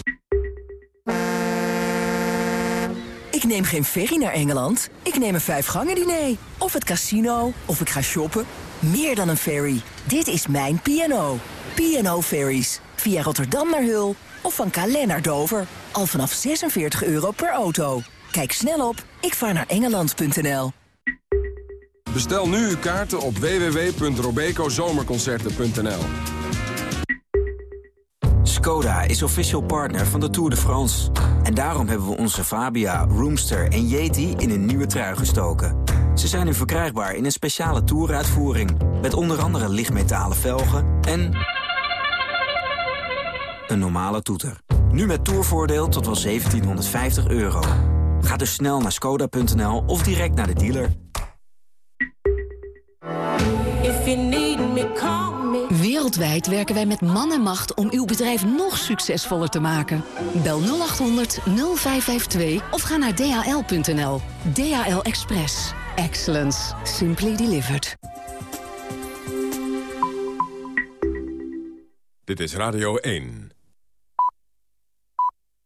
Ik neem geen ferry naar Engeland. Ik neem een vijfgangen diner. Of het casino. Of ik ga shoppen. Meer dan een ferry. Dit is mijn P&O. P&O Ferries. Via Rotterdam naar Hul of van Calais naar Dover. Al vanaf 46 euro per auto. Kijk snel op ikvaarnaarengeland.nl. Bestel nu uw kaarten op www.robecozomerconcerten.nl. Skoda is official partner van de Tour de France. En daarom hebben we onze Fabia, Roomster en Yeti in een nieuwe trui gestoken. Ze zijn nu verkrijgbaar in een speciale Touruitvoering... met onder andere lichtmetalen velgen en... een normale toeter. Nu met tourvoordeel tot wel 1750 euro. Ga dus snel naar skoda.nl of direct naar de dealer. Wereldwijd werken wij met man en macht om uw bedrijf nog succesvoller te maken. Bel 0800 0552 of ga naar dhl.nl. DHL Express. Excellence. Simply delivered. Dit is Radio 1.